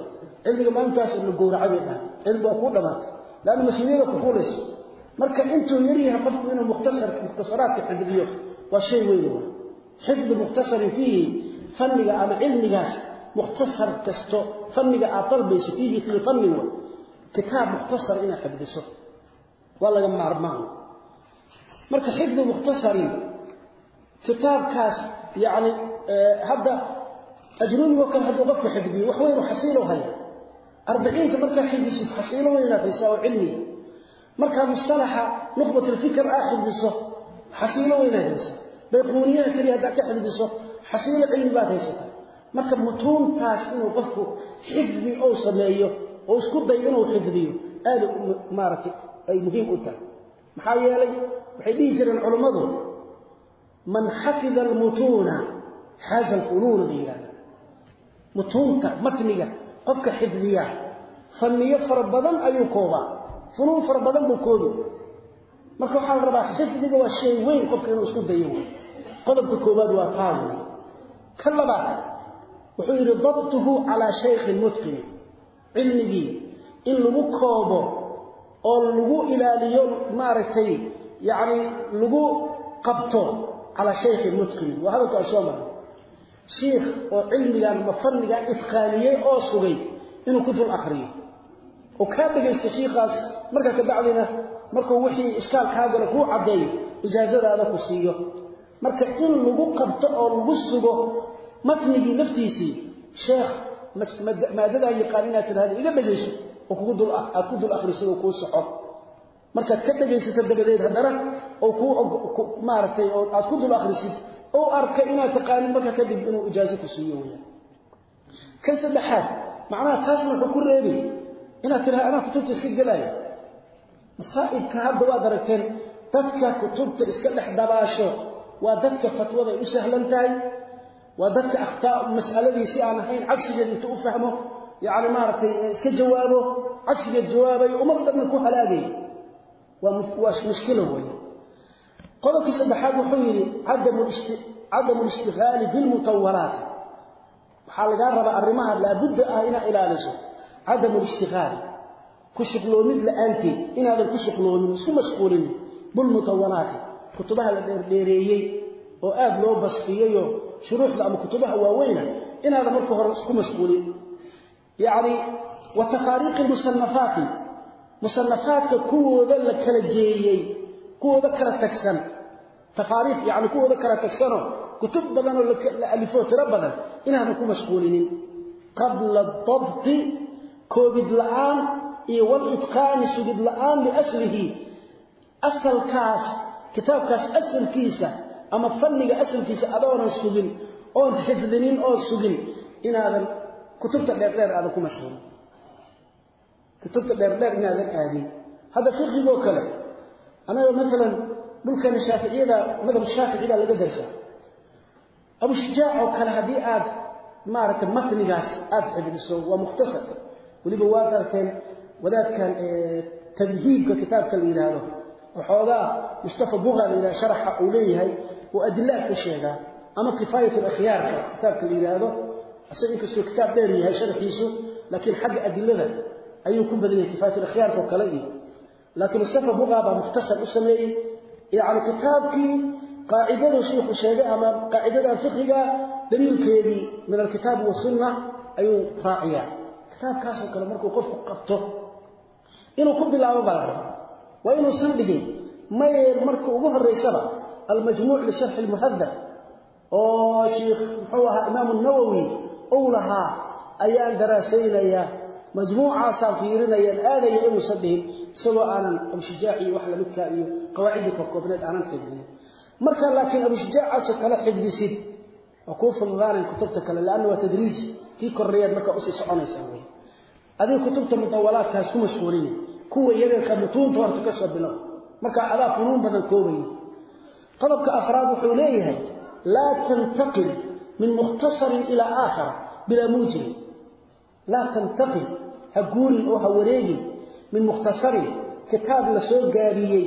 Cilmiga maalintaas la gowracay bay dhahay. Cilmi waa kuu dhammaatay laanna mas'uuliyada ku fuulayso marka intuu yar yahay qofku inuu mukhtasar mukhtasaraadka xifdiyo waa shay weyn waa xifdu mukhtasarin fiihi fanniga ama cilmigaas mukhtasar kasto fanniga aad dalbayso fiihi fii fanni kitaab mukhtasar inaad xifdiso. Waa laga maarmaan marka xifdu mukhtasarin kitaabkaas yacni hadda ajruumigoo kale hadduu qofku xifdiyo wax weynu xasiilo haya arbiciinka markaa xifdisid xasiilo weynaad oo cilmiga markaa mustalaxa nukhbatulfikr aa xifdiso xasiilo weynaad haysaa bayquuniyaha keliya haddaad ka xifdiso xasiilo cilmi baad haysataa. Marka mutuuntaas inuu qofku xifdi ou sameeyo oo isku dayo inuu xifdiyo aada maaragtay ay muhiim u tahay. Maxaa yeelay waxay dhihi jireen culummadu man xafida almutuuna xaaza alfunuuna bay yidhahdaan mutuunta matniga qofka xifdiya fanniyo fara badan ayuu koobaa funuun fara badan buu koobi. Marka waxaa la rabaa xifdiga waa shay weyn qofka inuu isku dayo qodobka koowaad waa taa wey ka labaad wuxuu yidhi dabtuhu calaa shaykhin mutqini cilmigii in lagu koobo oo lagu ilaaliyo maaragtay yacni lagu qabto calaa shaykhin mutqini waa hadalka aan soo maray shiikh oo cilmigan ma fannigan itqaaniyey oo sugay inuu ku dul akriyo. Oo kaa dhagaysta shiikaas markaa ka bacdina markuu wixii ishkaal kaa galo kuu caddeeyo ijaazadaada ku siiyo. Marka in lagu qabto oo lagu sugo matnigii laftiisii sheekh maadadaa yaqaan inaad tidhahda iga dhagayso oo kugu aad ku dul akhrisid oo kuu soco markaad ka dhagaysato dabadeed haddana oo kuu maaragtay oo aad ku dul akhrisid oo arka inaad taqaanin markaa kadib inuu ijaazo ku siiyo weyaan kan saddexaad macnaha taasna ku reebi inaad tidhahda anaa kutubta iska gelaayo masaa'ibka hadda waad aragteen dadka kutubta iska dhex dabaasho waa dadka fatwada ay u sahlan tahay waa dadka akhtaa mas'aladii si aan ahayn cagsigeed inta u fahmo yacni maaragtay iska jawaabo cagsigeed jawaabayo ummad dhanna ku halaagaya mushkilo weeye qodobkii saddexaad wuxuu yidhi cadamu lishtigaali bilmutawalaati waxaa lagaa rabaa arrimaha laabudda ah inaad ilaaliso. Cadamu lishtigaali ku shuqloomid la'aanteed inaadan ku shuqloomin isku mashquulin bilmutawalaati kutubaha la dheerdheereeyey oo aad loo bastiyeyoo shuruuxda ama kutubaha waaweyna inaadan marka hore musanafaadka kuwooda la kala geeyey kuwooda kala tagsan takhaariiq yacni kuwooda kala tagsanoo kutub badanoo la alifo tiro badan inaadan ku mashquulinin. Qabla adabti koobid la'aan iyo walitqaani sugid la'aan liaslihi asalkaas kitaabkaas asalkiisa ama fanniga asalkiisa adoonan sugin oon xifdinin oo sugin inaadan kutubta dheerdheer aadan ku mashhuulin kutubta dheerdheer inaadan aadin. Hadda fiqigoo kale anaga maalan dhulkana shaaficiyada madhab shaaficida laga darsa abu shujaac oo kale haddii aad maaragtay matnigaas aada xifdiso waa mukhtasar. Weliba waad aragteen wadaadkan tadhiibka kitaabka la yidhaahdo. Waxoogaa mustafa buqa la yidhahdo sharaxa uu leeyahay oo adilaad ka sheegaa ama kifaayat alakhyaarka kitaabka la yidhaahdo. Isaga inkastoo kitaab dheer yahay sharaxiisu laakiin xagga adilada ayuu ku badan yahay kifaayat alakhyaarka oo kale iyo laakiin mustafa buqa baa mukhtasar u sameeyey yacni kitaabkii qaacidadu shiikhu sheegay ama qaacidadan fiqiga daliilkeedii min wasunna ayuu raaciyaa. Kitaabkaasoo kale markuu qofku qabto inuu ku bilaabo baa waa inuusan dhigin maye marka ugu horaysaba almajmuuc lisharxi lmuhadab oo shiikh muxuu ahaa imaamu nawowi ou lahaa ayaan daraasaynayaa majmuucaasaan fiirinayaan aadaya inuusan dhihin isagoo aanan abushujaacii iyo wax lamidkaa iyo qawaaciddii korkoobneed aanan xifdinin marka laakiin abushujaacaaso kale xifdisid waa kuu fududaanayn kutubta kale leanna waa tadriiji kii korreeyaad markaa u sii soconaysaa wey adiga kutubta mutawalaadkaas ku mashquulina kuwa yareerka mutuunta horta ka soo bilow. Markaa adaa funuun badan koobaya qodobka afraad wuxuu leeyahay laa tantaqil min mukhtasarin ilaa aakhara bilaa muujibin laa tantaqil ha guurin oo ha wareegin min mukhtasarin kitaab la soo gaabiyey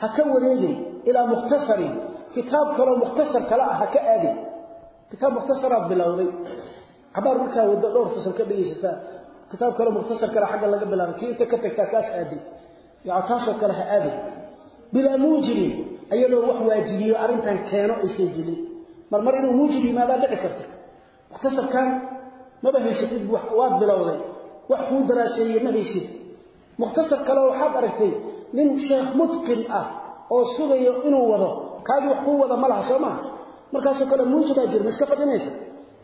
ha ka wareegin ilaa mukhtasarin kitaab kaloo mukhtasar kale ah ha ka aadin. Kitaab mukhtasaraad bilowday. Cabaar markaa waddo dhowr fasal ka dhegaysataa kitaab kaloo mukhtasar kale xagga laga bilaabay kii inta ka tagtaa kaas aadin. Yaa kaasoo kale ha aadin. Bilaa muujibin ayadoo wax waajibiyo arrintan keeno aysan jirin marmar inuu muujib yimaadaa dhici karta mukhtasarkan maba haysatid waad bilowday wax kuu daraaseeye ma haysid mukhtasar kale waxaad aragtay nin sheekh mutqin ah oo sugayo inuu wado kaagii wax kuu wada ma laha soo maha markaasoo kale muujibaa jir ma iska fadhinaysa.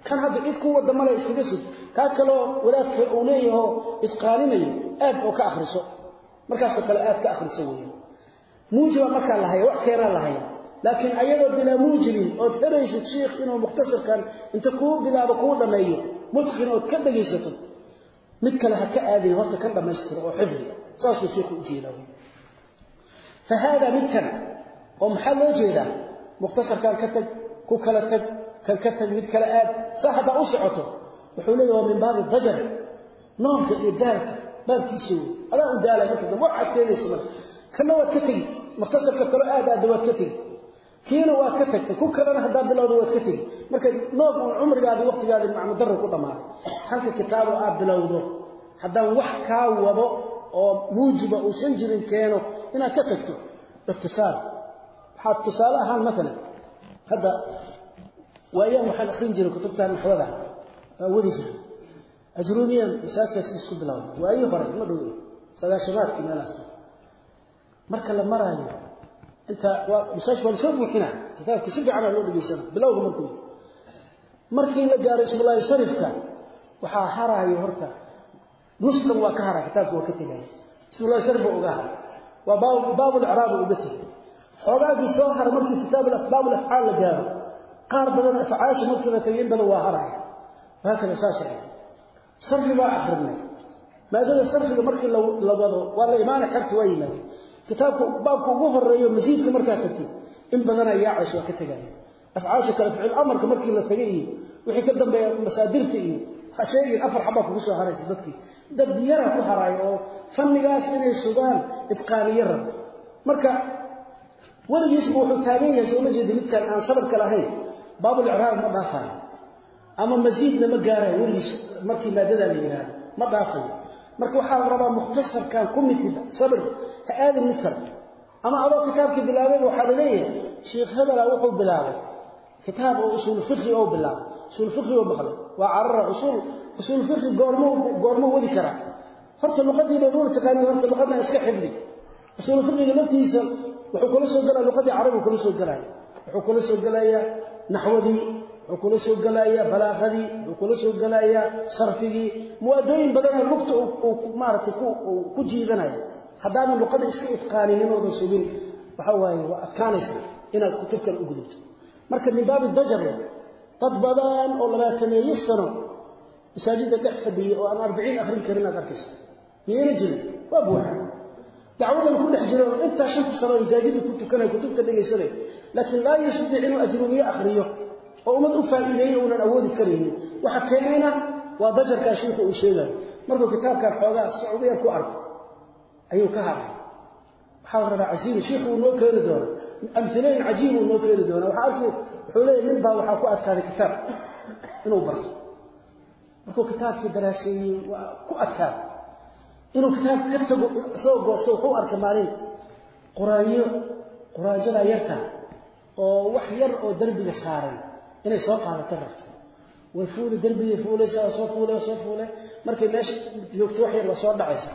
Kan hadda cid kuu wada male iskaga sug kaa kaloo wadaadka uu leeyaho idqaaninayo aad oo ka akhriso. Markaasoo kale aad ka akhriso weeye muujiba markaa lahaya wax keenaa lahaya laakiin ayadoo bilaa muujibin ood helaysid shiikh inuu mukhtasarkan inta kuu bilaabo kuu dhammeeyo mutqin ood ka dhegaysato mid kale ha ka aadin horta kan dhammaystiro oo xifdi saasuu sheikhu u jeedaa fa haadaa midkan oo maxaa loo jeedaa? Mukhtasarkan ka tag ku kala tag kan ka tag mid kale aad. Saa haddaa u socoto wuxuu leeyahy waa min baabi dajar noonka iyo daalka baabkiisa wey adaa u daalay marka dambe waxaad keenaysa marka. Kana waad ka tegi mukhtasarka kalo aad aadda waad ka tegi kiina waad ka tagtay ku kalena haddaa bilowda waad ka tegi. Marka noog uun cumrigaadii waqtigaadii macno darro ku dhammaaday halka kitaabo aad bilowdo haddaan wax kaa wado oo muujiba uusan jirin keeno inaad ka tagto ikhtisaar. Waxaad tusaale ahaan maalan hadda waayaan waxaan akhrin jiray kutubtan naxwada waan wadi jiray. Ajruumiyan masaajkaas isku bilowday. Waayii hore ma dhow sagaashamaadkii meelahaas. Marka la maraayo masaajka waa la soo buuxinaa. Kitaabka si fiicanaa loo dhegaysana bilowga markuu markii la gaaro ismulaahi sarifka waxaa haraayo horta. Nuskan waa ka haraa kitaabka waa ka tegaya ismulaahi sarif waa uga hara waa baabulcraab uga tegay. Xoogaagii soo hara markii kitaab baabulafcaal la gaaro. Qaar badan afcaasha markii la tagay badan waa waa yimaadeen kitaabka baabka ugu horeeyo masiidka markaa tagtid in badanaa yaacayso waa ka tegaya afcaasha kale ficil amarka markii la tagay wixii ka dambeeya masaadirta iyo ha sheegin afar xabaa kugu soo haraysa dadkii. Dad yara ku haraayo oo fannigaas inay sugaan idqaaniyo rab marka weligiisba wuxuu taagan yahay sooma jeeda midkaan aan sabarka lahayn baabulicraab ma dhaafayo ama masiidna ma gaarayo weligiis markii maadadaa la yidhaahdo ma dhaafayo marka waxaa rabaa mukhtasarkan ku mitid sabr ha aadin mid kale ama adoo kitaabkii bilaabay waxaa la leeyahay sheekh hebela wuxuu bilaabay. Kitaab oo usuul fiqhi oo bilaabay. Usuul fiqhi oo maqlay waa carara usuul usuul fiqhi goormo goormo wadi karaa horta luqadii bay ruul taqaani horta luqadna iska xifdi. Usuul fiqhiga laftiisa wuxuu kula soo galaa luqadii carabiga kula soo galaya wuxuu kula soo galayaa naxwadii wuxuu kula soo galayaa balaaqadii wuxuu kula soo galayaa sarfigii muwaadooyin badana lugta uu maaragtay ku jiidanaya. Haddaanan luqada iska itqaaninin oodan sugin waxa waaye waa adkaanaysa inaad kutub kale u gudubto. Marka min baabi dajar dad badan oo labaataneeyo sano masaajidda dhex fadhiyey oo aan arbiciin akhrin karin aad arkaysa miyayna jirin waa buuxa. Dacwadan ku dhex jiro intaa shanta sano masaajidda ku tukanaya kutubta dhegaysanaya laakiin laa yastadiic inuu ajrumiye akhriyo oo ummad u faa'iideeyey uunan awoodi karaynin waxa keenayna waa dajarkaa shiikhu uu sheegayo markuu kitaabkan xoogaa sacuudiya ku arko ayuu ka haray waxaa rabaa casiimi shiikhu uu noo keeni doona amhilooyin cajiib uu noo keeni doona waxaa arki wuxuu leeyahy nin baa waxaa ku adkaaday kitaab. Inuu barto. Markuu kitaabkii daraaseeyey waa ku adkaaday inuu kitaabka ka tago soo goosto wuxuu arkay maalin quraanyo quraanjadaa yarta oo wax yar oo derbiga saaray inay soo qaadato rabto. Way fuuli derbigay fuulaysa waa soo fuule waa soo fuule markay meesha joogto wax yar soo dhacaysa.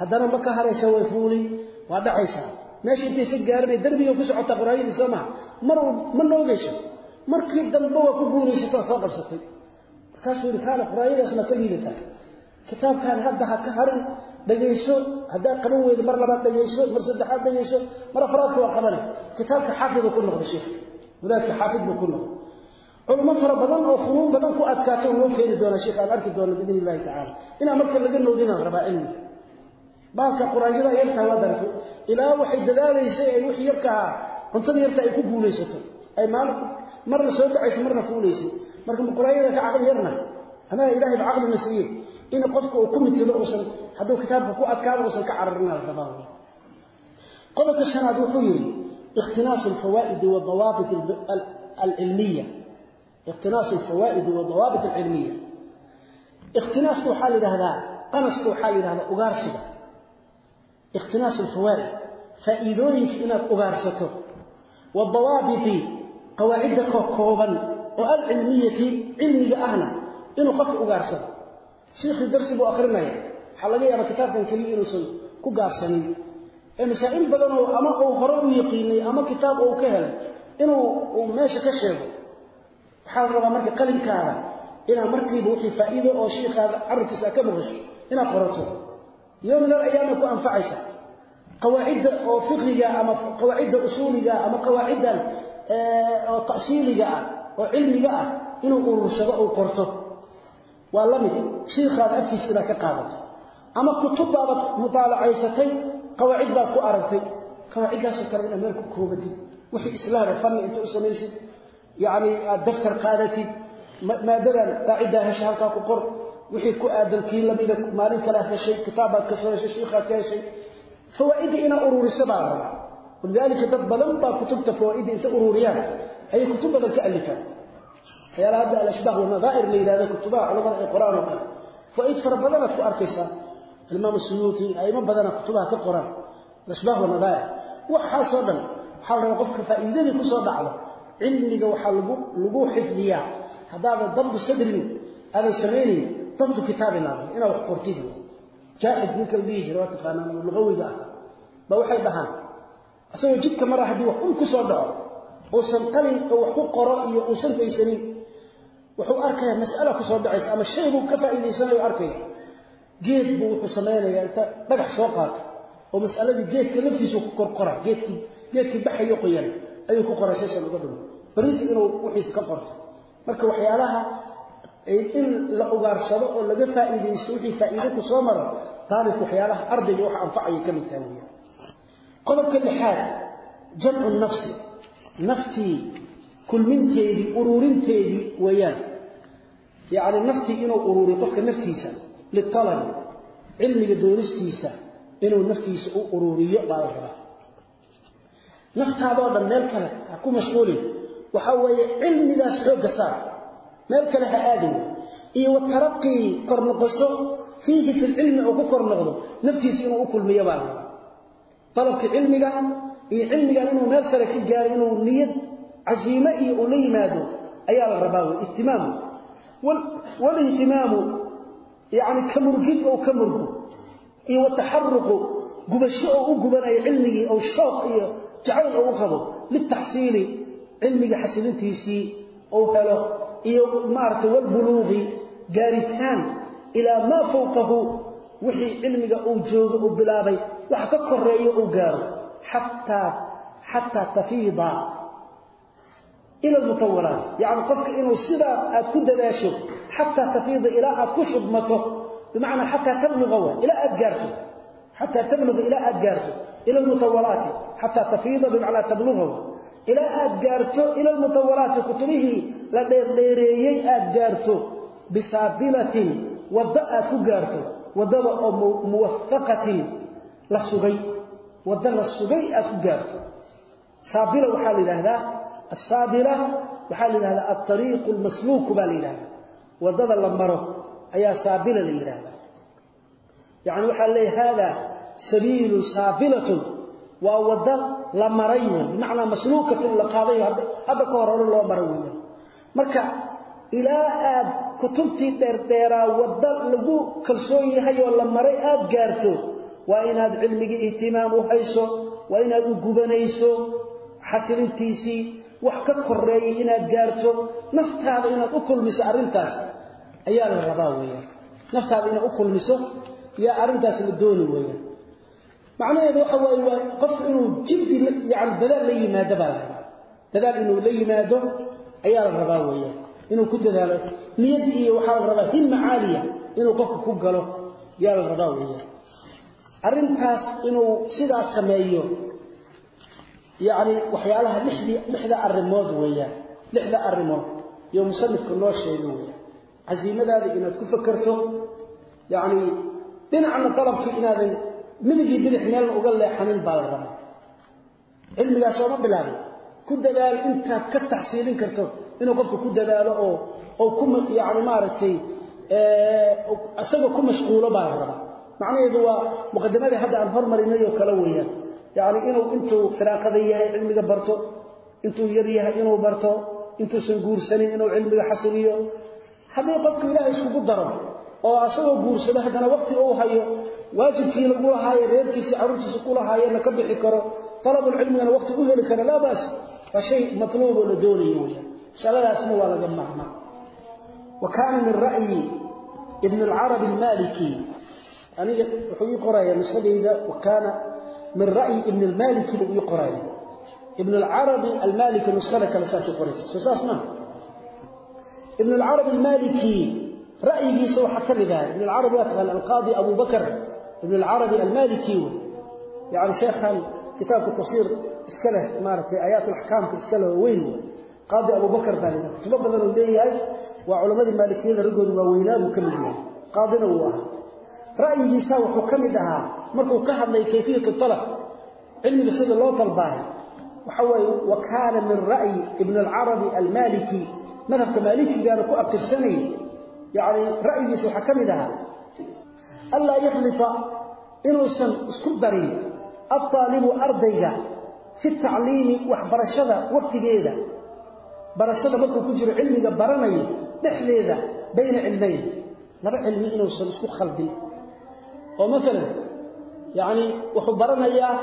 Haddana ma ka haraysa way fuuli waa dhacaysaa meesha intaysa gaarinay derbigay ku socotaa quraanyadii soo mar ma noogayso. Markii dambe waa ku guulaysata waa soo qabsatay. Markaasuu yidhi kaale quraanyadaas ma ka liidataa kitaabkan hadda ha ka harin dhegayso haddaa qaban weyda mar labaad dhegayso mar saddexaad dhegayso mar afraadka waa qabane. Kitaabka xaafidu ku noqdo sheekh wadaadka xaafid buu ku noqdo culmo fara badan oo furuun badan ku adkaato noo keeni doona sheekh aan arki doono biidn illahi tacaala inaan marka laga noodinaan rabaa cilmiga baalka quraanjada yartaa la darto. Ilaa waxay dadaalaysay ay wix yarka cuntada yarta ay ku guulaysato. Ay maal marna soo dhacayso marna kuulaysa marka quraanjada ka caqli yarna? Ama ilaahay caqli nasiye in qofka uu ku mitilo uusan hadduu kitaabka ku adkaado uusan ka cararin rabaa qodobka shanaad wuxuu yiri ikhtinaasu alfawaa'id wa dawaabit al-ilmiyah اqtinaasu alfawaa'idi wadawaabit alcilmiya iktinaaska waxaa la yidhaahdaa qanaska waxaa la yidhahdaa ugaarsiga ikhtinaasu alfawaa'id faa'iidooyinka inaad ugaarsato wadawaabiti qawaacidda kooban oo alcilmiyati cilmiga ahna inuu qofka ugaarsado shiikhii darsi buu akrinaya waxaa laga yaaba kitaabkan keliya inuusan ku gaarsanin ee masaa'il badanoo ama uu horay u yaqiinay ama kitaab ka helay inuu meesha ka sheego waxaa la rabaa marka qalinkaada inaa markiiba wixii faa'iido oo sheikhaada carabkiisa ka maqasho inaad qorato? Yowm min alayaama ku anfacaysa. Qawaacidda oo fiqhiga ama qawaacidda usuuliga ama qawaacidda eh, oo ta'siiliga ah oo cilmiga ah inuu urursado uu qorto. Waa la mid. Sheikhaada afkiisa inaad ka qaadato. Ama kutubbaabad mutaalacaysatay qawaacid baad ku aragtay. Qawaaciddaasoo kale inaa meel ku koobadid wixii islaamay fanni inta u samaysid yani aad daftar qaadatid maadadan qaacidaa hesha halkaa ku qor wixii ku aadan kii lamida ah maalin kala heshay kitaabbaad ka soo heshay shiikhaad ka heshay. Fawaaidda inaad ururisa baa la rabaa. Walidaalika dad badan baa kutubta fawaaidda inta ururiyaan ayay kutub badan ka alifaan. Waxyaalaha hadda alashbaah walmadaair la yidhahda kutubaha culamada ee qur'aan oo kale. Fawaaid fara badanaad ku arkaysaa. Alimaam suyuuti aimo badana kutubaha ka qoraan alashbaah walmadaair waxaasoo dhan waxaa la rabaa qofka faa'iidadii ku soo dhacda cilmiga waxaa lagu lagu xifdiyaa. Haddaada dabdu sadrin aadan samaynayn dabdu kitaabin aadan inaad wax qortid. Jaahid ninka la jira waa taqaanaan oo ah. Ba waxay dhahaan. Asagoo jidka mara haddii wax un ku soo dhaco uusan qalin oo wax ku qoro iyo uusan faysanin wuxuu arkaya mas'ala ku dhacaysa ama shay buu ka faa'iidaysanayo arkaya. Geed buu wuxuu samaynayaa inta dhagax soo qaato oo mas'aladii geedka laftiisu ku korqora geedkii geedkii baxayo qoyan ayuu ku qorashaysan uga dhuma berintu inuu wixiisa ka qorto. Marka waxyaalaha in la ugaarsado oo laga faa'iidaysto wixii faa'iido ku soo mara taarif waxyaalaha ardayga waxa anfacaya ka mid tahay. Qodobka lixaad jamcu nafsi. Naftii kulminteedii uruurinteedii weeyaan. Yacni naftii inuu uruuriyo qofka naftiisa litalabi cilmiga doonistiisa inuu naftiisa u uruuriyo baa la rabaa naftaadoo dhan meel kale ha ku mashquulin waxa weeye cilmigaas xoogga saar. Meel kale ha aadin. Iyo wataraqii kor noqosho fiihi fi lcilmi oo ku kor noqdo naftiisu inuu u kulmiyo baa laga dalabkii cilmiga iyo cilmigan inuu meel sare ka gaaro inuu niyad casiime iyo uu la yimaado ayaa la rabaa wey ihtimaamu walintimaamu ka murgid oo ka murgo iyo wataxaruqu gubasho oo u gubanayo cilmigii oo shooq iyo jacayl ugu qabo litacsiili cilmiga xasilintiisii uu helo iyo maaragtay walbuluuqi gaaritaan ilaa maa fawqahu wixii cilmiga uu joogo uu bilaabay wax ka koreeyo uu gaaro xataa xataa tafiida ila mutawalaat yacni qofka inuu sidaa aada ku dadaasho xataa tafiida ilaa aada ku shubmato bimacnaa xataa tabliqa wa ilaa aada gaarto. حتى تبلغ إلى أدقارته إلى المطورات حتى تفيض بمعنى تبلغه إلى أدقارته إلى المطورات كتبه لديريي أدقارته بسابلة ودأ كقارته ودأ موثقة للسغي ودأ للسغي أكقارته سابلة وحال هذا السابلة وحال هذا الطريق المسلوك بالإله ودد لمره أي سابلة لله يعني وحال لي هذا سبيل سابلة وودد لمرين بمعنى مسلوكة لقاضية هذا كورر الله مرين مركا إلى آد كتبتي ديرديرا ودد لغو كالسوي هيو لمري آد جارتو وإن آد علمك اهتمام حيثو وإن آد قبنيسو حسنتيسي wax ka koreeyay inaad gaarto naftaada inaad u kulmiso arintaas ayaa la rabaa weeyaan naftaada inaad u kulmiso yaa arintaas la dooni weya macnaheedu waxa waaye waa qof inuu jiddi yani dadaal la yimaado baa la rabaa. Dadaal inuu la yimaado ayaa la rabaa weya inuu ku dadaalo niyad iyo waxaa la rabaa himma caaliya inuu qofku ku galo yaa la rabaa weya arrintaas inuu sidaa sameeyo yani waxyaalaha lixdii lixda arrimood weeyaan. Lixda arrimood iyo musanifka noo sheegay weya casiimadaada inaad ku fakarto yani dhinacna dalabkii inaadan midigii bidix meelna uga leexanin baa la rabaa. Cilmigaa sooma bilaabin. Ku dadaal intaad ka taxsiilin karto inuu qofku ku dadaalo oo oo ku yani maaragtay isaga ku mashquulo baa la rabaa. Macnaheedu waa muqadamadii hadda aan hormarinay oo kale weeyaan. Yani inuu intuu firaaqada yahay cilmiga barto intuu yar yahay inuu barto intuusan guursanin inuu cilmiga xasiliyo. Haddii qofku ilaahay iskugu daro oo asagoo guursado haddana waqti uu hayo waajibkii lagu lahaayo reerkiisa carruurtiisa ku lahaayena ka bixi karo talabulcilmigana waqti u heli kara laa baas. Waa shay matluub oo la doonayo weyaan masaladaasna waa laga maarmaa. Wa kaana min ra'yi ibn alcarabi almaliki aniga wuxuu ii qoraya nuskhadayda wa kaana min ra'yi ibn almaliki buu ii qoraya ibn alcarabi almaliki nuskhada kale saasay qoraysa. Soo saas maaha ibn alcarabi almaliki ra'yigiisa waxaa ka mid ahay ibn alcarabi waa taqaan alqaadi abu bakr ibn alcarabi almaliki wey yani sheekhan kitaabka tafsiir iska leh maaragtay aayaat alaxkaamka iska leh oo weyn. Wey qaadi abu bakr baa la kutubo badan uu leeyahay waa culammadii maalikiyada raggooda waaweynaa buu ka mid yahay. Qaadina wuu ahaa. Ra'yigiisa wuxuu ka mid ahaa markuu ka hadlay kayfiyat talab cilmiga sida loo dalbaahay waxa weeye wa kaana min ra'yi ibn alcarabi almaliki. Madhabka maalikigaana ku abtirsanayay yani ra'yigiisa waxaa ka mid ahaa anlaa yakhlita inuusan isku darin alطaalibu ardayga fi tacliimi waxbarashada waqtigeeda. Barashada markuu ku jiro cilmiga baranayo dhexdeeda bayna cilmayn laba cilmi inuusan isku khaldin oo maalan yani wuxuu baranayaa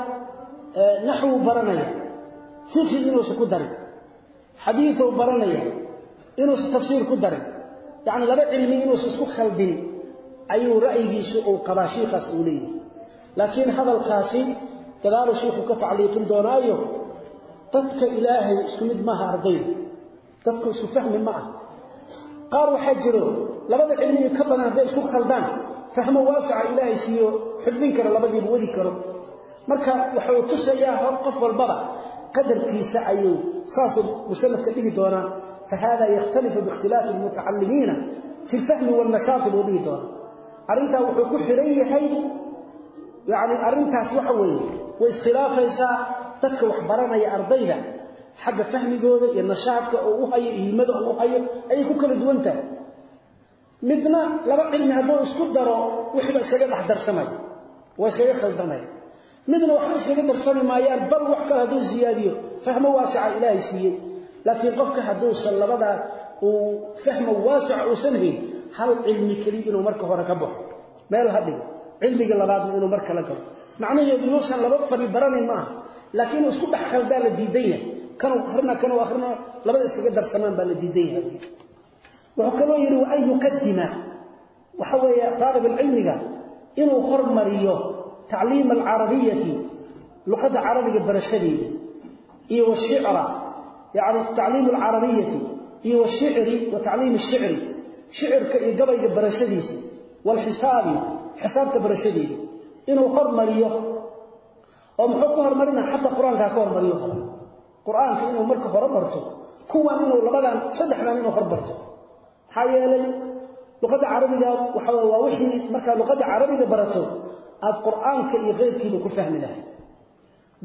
naxwuu baranaya fiqhi inuusan ku yani laba cilmi inuusan isku khaldin ayuu ra'yigiisu uu qabaa shiikaas uu leeyahay. Laakiin hadalkaasi gadaaluu shiiku ka tacliiqin doonaayo dadka ilaahay isku mid maaha ardayda dadku isku fahmi ma ah qaar waxaa jiro labada cilmigii ka badan hadday isku khaldaan fahmo waasaca ilaahay siiyo xifdin karo labadiiba wadi karo marka wuxuu tusayaa qof walbaba qadarkiisa ayuu saasuu musanafka dhihi doonaa fahada yakhtalifu biikhtilaafi almutacalimiina fi lfahmi waalnashaati buu dhihi doonaa arrintaa wuxuu ku xiran yahay yani arrintaas waxa weeye way iskhilaafaysaa dadka wax baranaya ardayda xagga fahmigooda iyo nashaadka oo u hayo himada oo u hayo ayay ku kala duwan tahay midna laba cilmi laakiin qofka hadduusan labadaa uu fahmo waasica uusan hayn hal cilmi keliya inuu marka hore ka baxo? Meel ha dhigo. Cilmiga labaadna inuu marka la galo macnaheedu yuusan laba fani baranayn maaha. Laakiin inuu isku dhex khaldaa la diidan yahay. Kanuu akrina kanuu akrina labada iskaga darsamaan baa la diidan yahay. Wuxuu kaloo yidhi wa an yuqadima waxa weeye taalib alcilmiga inuu hormariyo tacliima alcarabiyati luqadda carabiga barashadeeda yani tacliimu alcarabiyati iyo washicri wa tacliimi ashicri shicirka iyo gabayga barashadiisa waalxisaabi xisaabta barashadeeda inuu hormariyo oo muxuu ka hormarina xataa qur'aankaa ka hormariyo qur'aanka inuu marka hore barto kuwan inuu labadan saddexdan inuu horbarto maxaa yeelay luqadda carabiga waxa waa wixii markaa luqadda carabiga barato aad qur'aanka iyo keyrkiiba ku fahmi lahay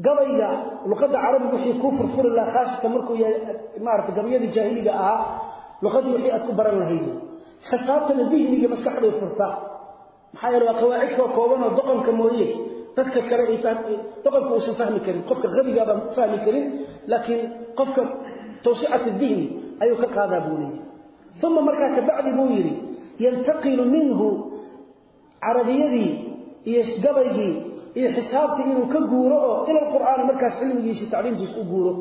gabayga luqadda carabiga wixii kuu furfuri lahaa khaasatan markuu yahay maarata gabayadii jaahiliga ahaa luqadii wixii aad ku baran lahayd. Xisaabtana dihniga maskaxday furtaa maxaa yeele waa qawaacid koo kooban oo doqonka mooye. Dadka kale ay doqonka uusan fahmi karin qofka qabigaabaan fahmi karin laakiin qofka tawsicat dihni ayuu ka qaadaa buu leeyahy uma markaa kabacdi buu yidhi yantaqilu minhu carabiyadii iyo gabaygii iyo xisaabtii inuu ka guuro oo ila qur'aan markaas cilmigiisii tacliimtiisa u guuro.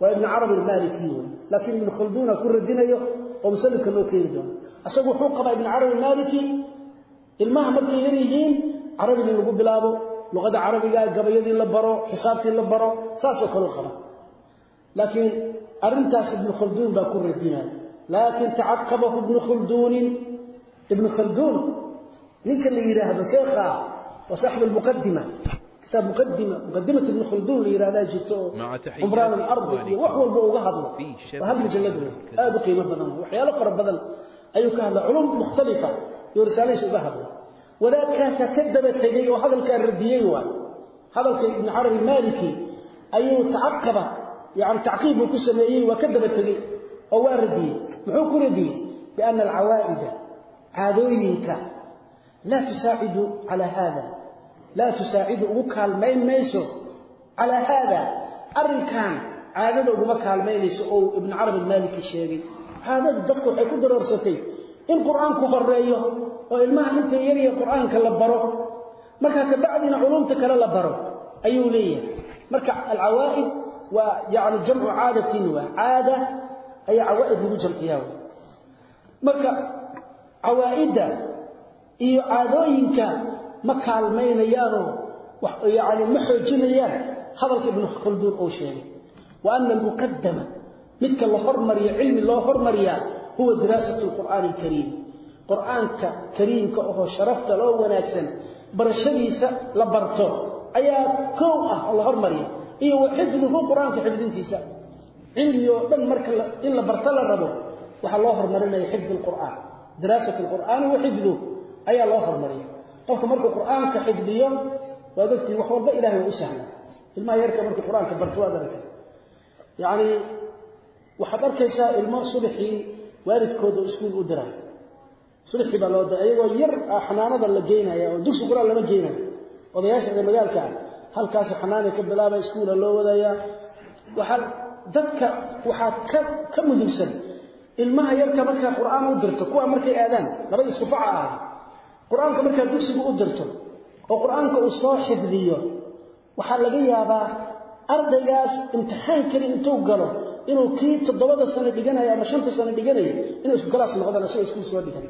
Waa ibn carabi almaliki laakiin ibn khalduna ku radinayo oo musanifka loo keeni doono. Asagu wuxuu qabaa ibn carabi almaliki ilmaha markay yar yihiin lagu bilaabo luqadda carabiga gabayadii la baro xisaabtii la baro saasoo kaleu qaba laakiin arrintaas ibnu khalduun baa ku radinaya. Laakin tacaqabahu ibnu khalduunin ibnu khalduun ninka la yidhaahdo sheekha waa saaxib almuqadima kitaab muqadima muqadimat ibnu khalduun la yidhahdaa jirto oo cumraan alardi iyo wax walba uga hadlo waa hal majallad wey aada u qiimo badan waxyaalo fara badan ayuu ka hadla culum mukhtalifa iyo risaaladiisa uga hadla wadaadkaasaa ka daba tegey oo hadalkaa radiyey waay hadalka ibnu carabi maliki ayuu tacaqaba yani tacqiib uu ku sameeyey laa tusaacidu ugu kaalmayn mayso. Calaa haada arrinkan caadada uguma kaalmaynayso oo ibnu carabi almaaliki sheegay. Caadadu dadka waxay ku daroorsatay in qur'aanku horeeyo oo ilmaha inta yarya qur'aanka la baro. Markaa kabacdina culumta kale la baro ayuu leeyahay. Marka alcawaa'id waa yani jamcu caadatin waa caada ayaa cawaa'id lagu jamciyaa. Marka cawaa'idda iyo caadooyinka ma kaalmaynayaanoo yani ma xoojinayaan. Hadalka ibnu khalduun uu sheegay wa ana almuqadama midka la hormariyo cilmi loo hormariyaa huwa diraasatu lqur'aani alkariim. Qur'aanka kariimka oo sharafta loo wanaagsan barashadiisa la barto ayaa kow ah la hormariya iyo wa xifduhu qur'aanka xifdintiisa. Cilmi oo dhan marka in la barto la rabo waxaa loo hormarinaya xifd lqur'aan diraasat lqur'aani wa xifduh ayaa loo hormariya qofka markuu qur'aanka xifdiyo waad ogtihin wax walba ilahay waa u sahla ilmaha yarka markuu qur'aanka barto waad arka yacni waxaad arkaysaa ilmo subaxii waalidkooda iskuul u diray subaxii baa loo diray ayagoo yar xanaanada la geynaya oo dugsi qur'aan lama geynayo. Odayaasha ee magaalka ah halkaasi xanaanay ka bilaaba iskuula loo wadayaa waxaa dadka waxaa ka ka muhiimsan. Ilmaha yarka markaa qur'aan u dirto kuwa markay aadaan labada isku faca ah qur'aanka markaa dugsiga u dirto oo qur'aanka uu soo xifdiyo waxaa laga yaabaa ardaygaas imtixaankani intuu galo inuu kii toddobada sano dhiganayo ama shanta sano dhiganayo inuu isku noqdaan asagoo iskuul soo dhigan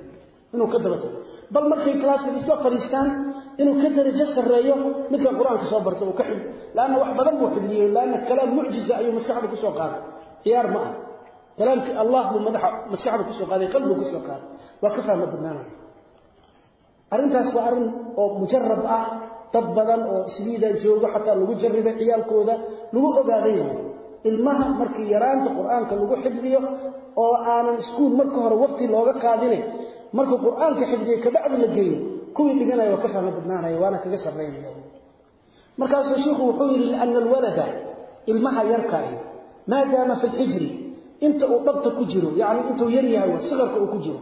inuu ka daba tago bal markay kalaaska isla fadhiistaan inuu ka darajo sarreeyo midkan qur'aanka soo barto uu ka xifd laanna wax badan buu xifdiyey laanna kalaam mucjiza ayuu maskaxda ku soo qaaday. Ciyaar ma ah kalaamkii allah buu madaxa maskaxda ku soo qaaday qalbigu ku soo qaaday. Waa ka fahma badnaanaya arrintaas waa arrin oo mujarab ah dad badan oo isliidaa joogo xataa lagu jarribay ciyaalkooda lagu ogaaday ilmaha markii yaraanta qur'aanka lagu xifdiyo oo aanan iskuul marka hore waqti looga qaadine. Markuu qur'aanka xifdiyo kabacdi la geeyo kuwii dhiganaya waa ka fahma badnaanaya waana kaga sarraynaya markaasuu shiikhu wuxuu yidhi liana alwalada ilmaha yarkaahi maadaama fi lxijri inta uu dhabta ku jiro yani intuu yar yahay siqarka uu ku jiro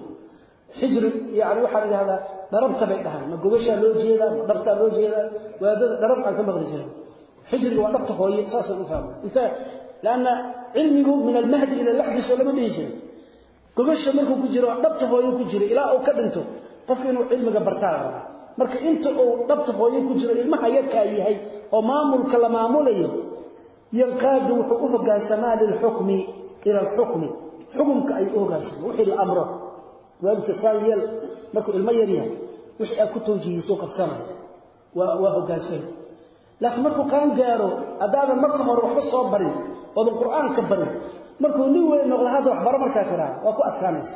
xijri yani waxaa la yidhahdaa dharabta bay dhahaan. Ma gogashaa loo jeedaa ma dhabtaa loo jeedaa waadada dharab aan ka maqli jirin. Xijriga waa dhabta hooye saasaan u fahma inta lanna cilmigu min almahdi ila laxdiso lama dhihi jirin. Gogasha markuu ku jiro dhabta hooye ku jiro ilaa uu ka dhinto qofka inuu cilmiga bartaa raba marka inta uu dhabta hooye ku jiro ilmaha yarkaa yahay oo maamulka la maamulayo yanqaadu wuxuu u hogaansamaa lilxukmi ila alxukmi. Xukumka ayuu u hogaansama wixii la amro waalidka saan yeel markuu ilmo yar yahay wixii aad ku tawjihiso qabsanaya waa hogaansan laakiin markuu qaan gaaro haddaadan marka hore waxba soo barin oodan qur'aanka barin markuu nin weyn noqdo hadda waxbaro markaa tiraa waa ku adkaanaysa.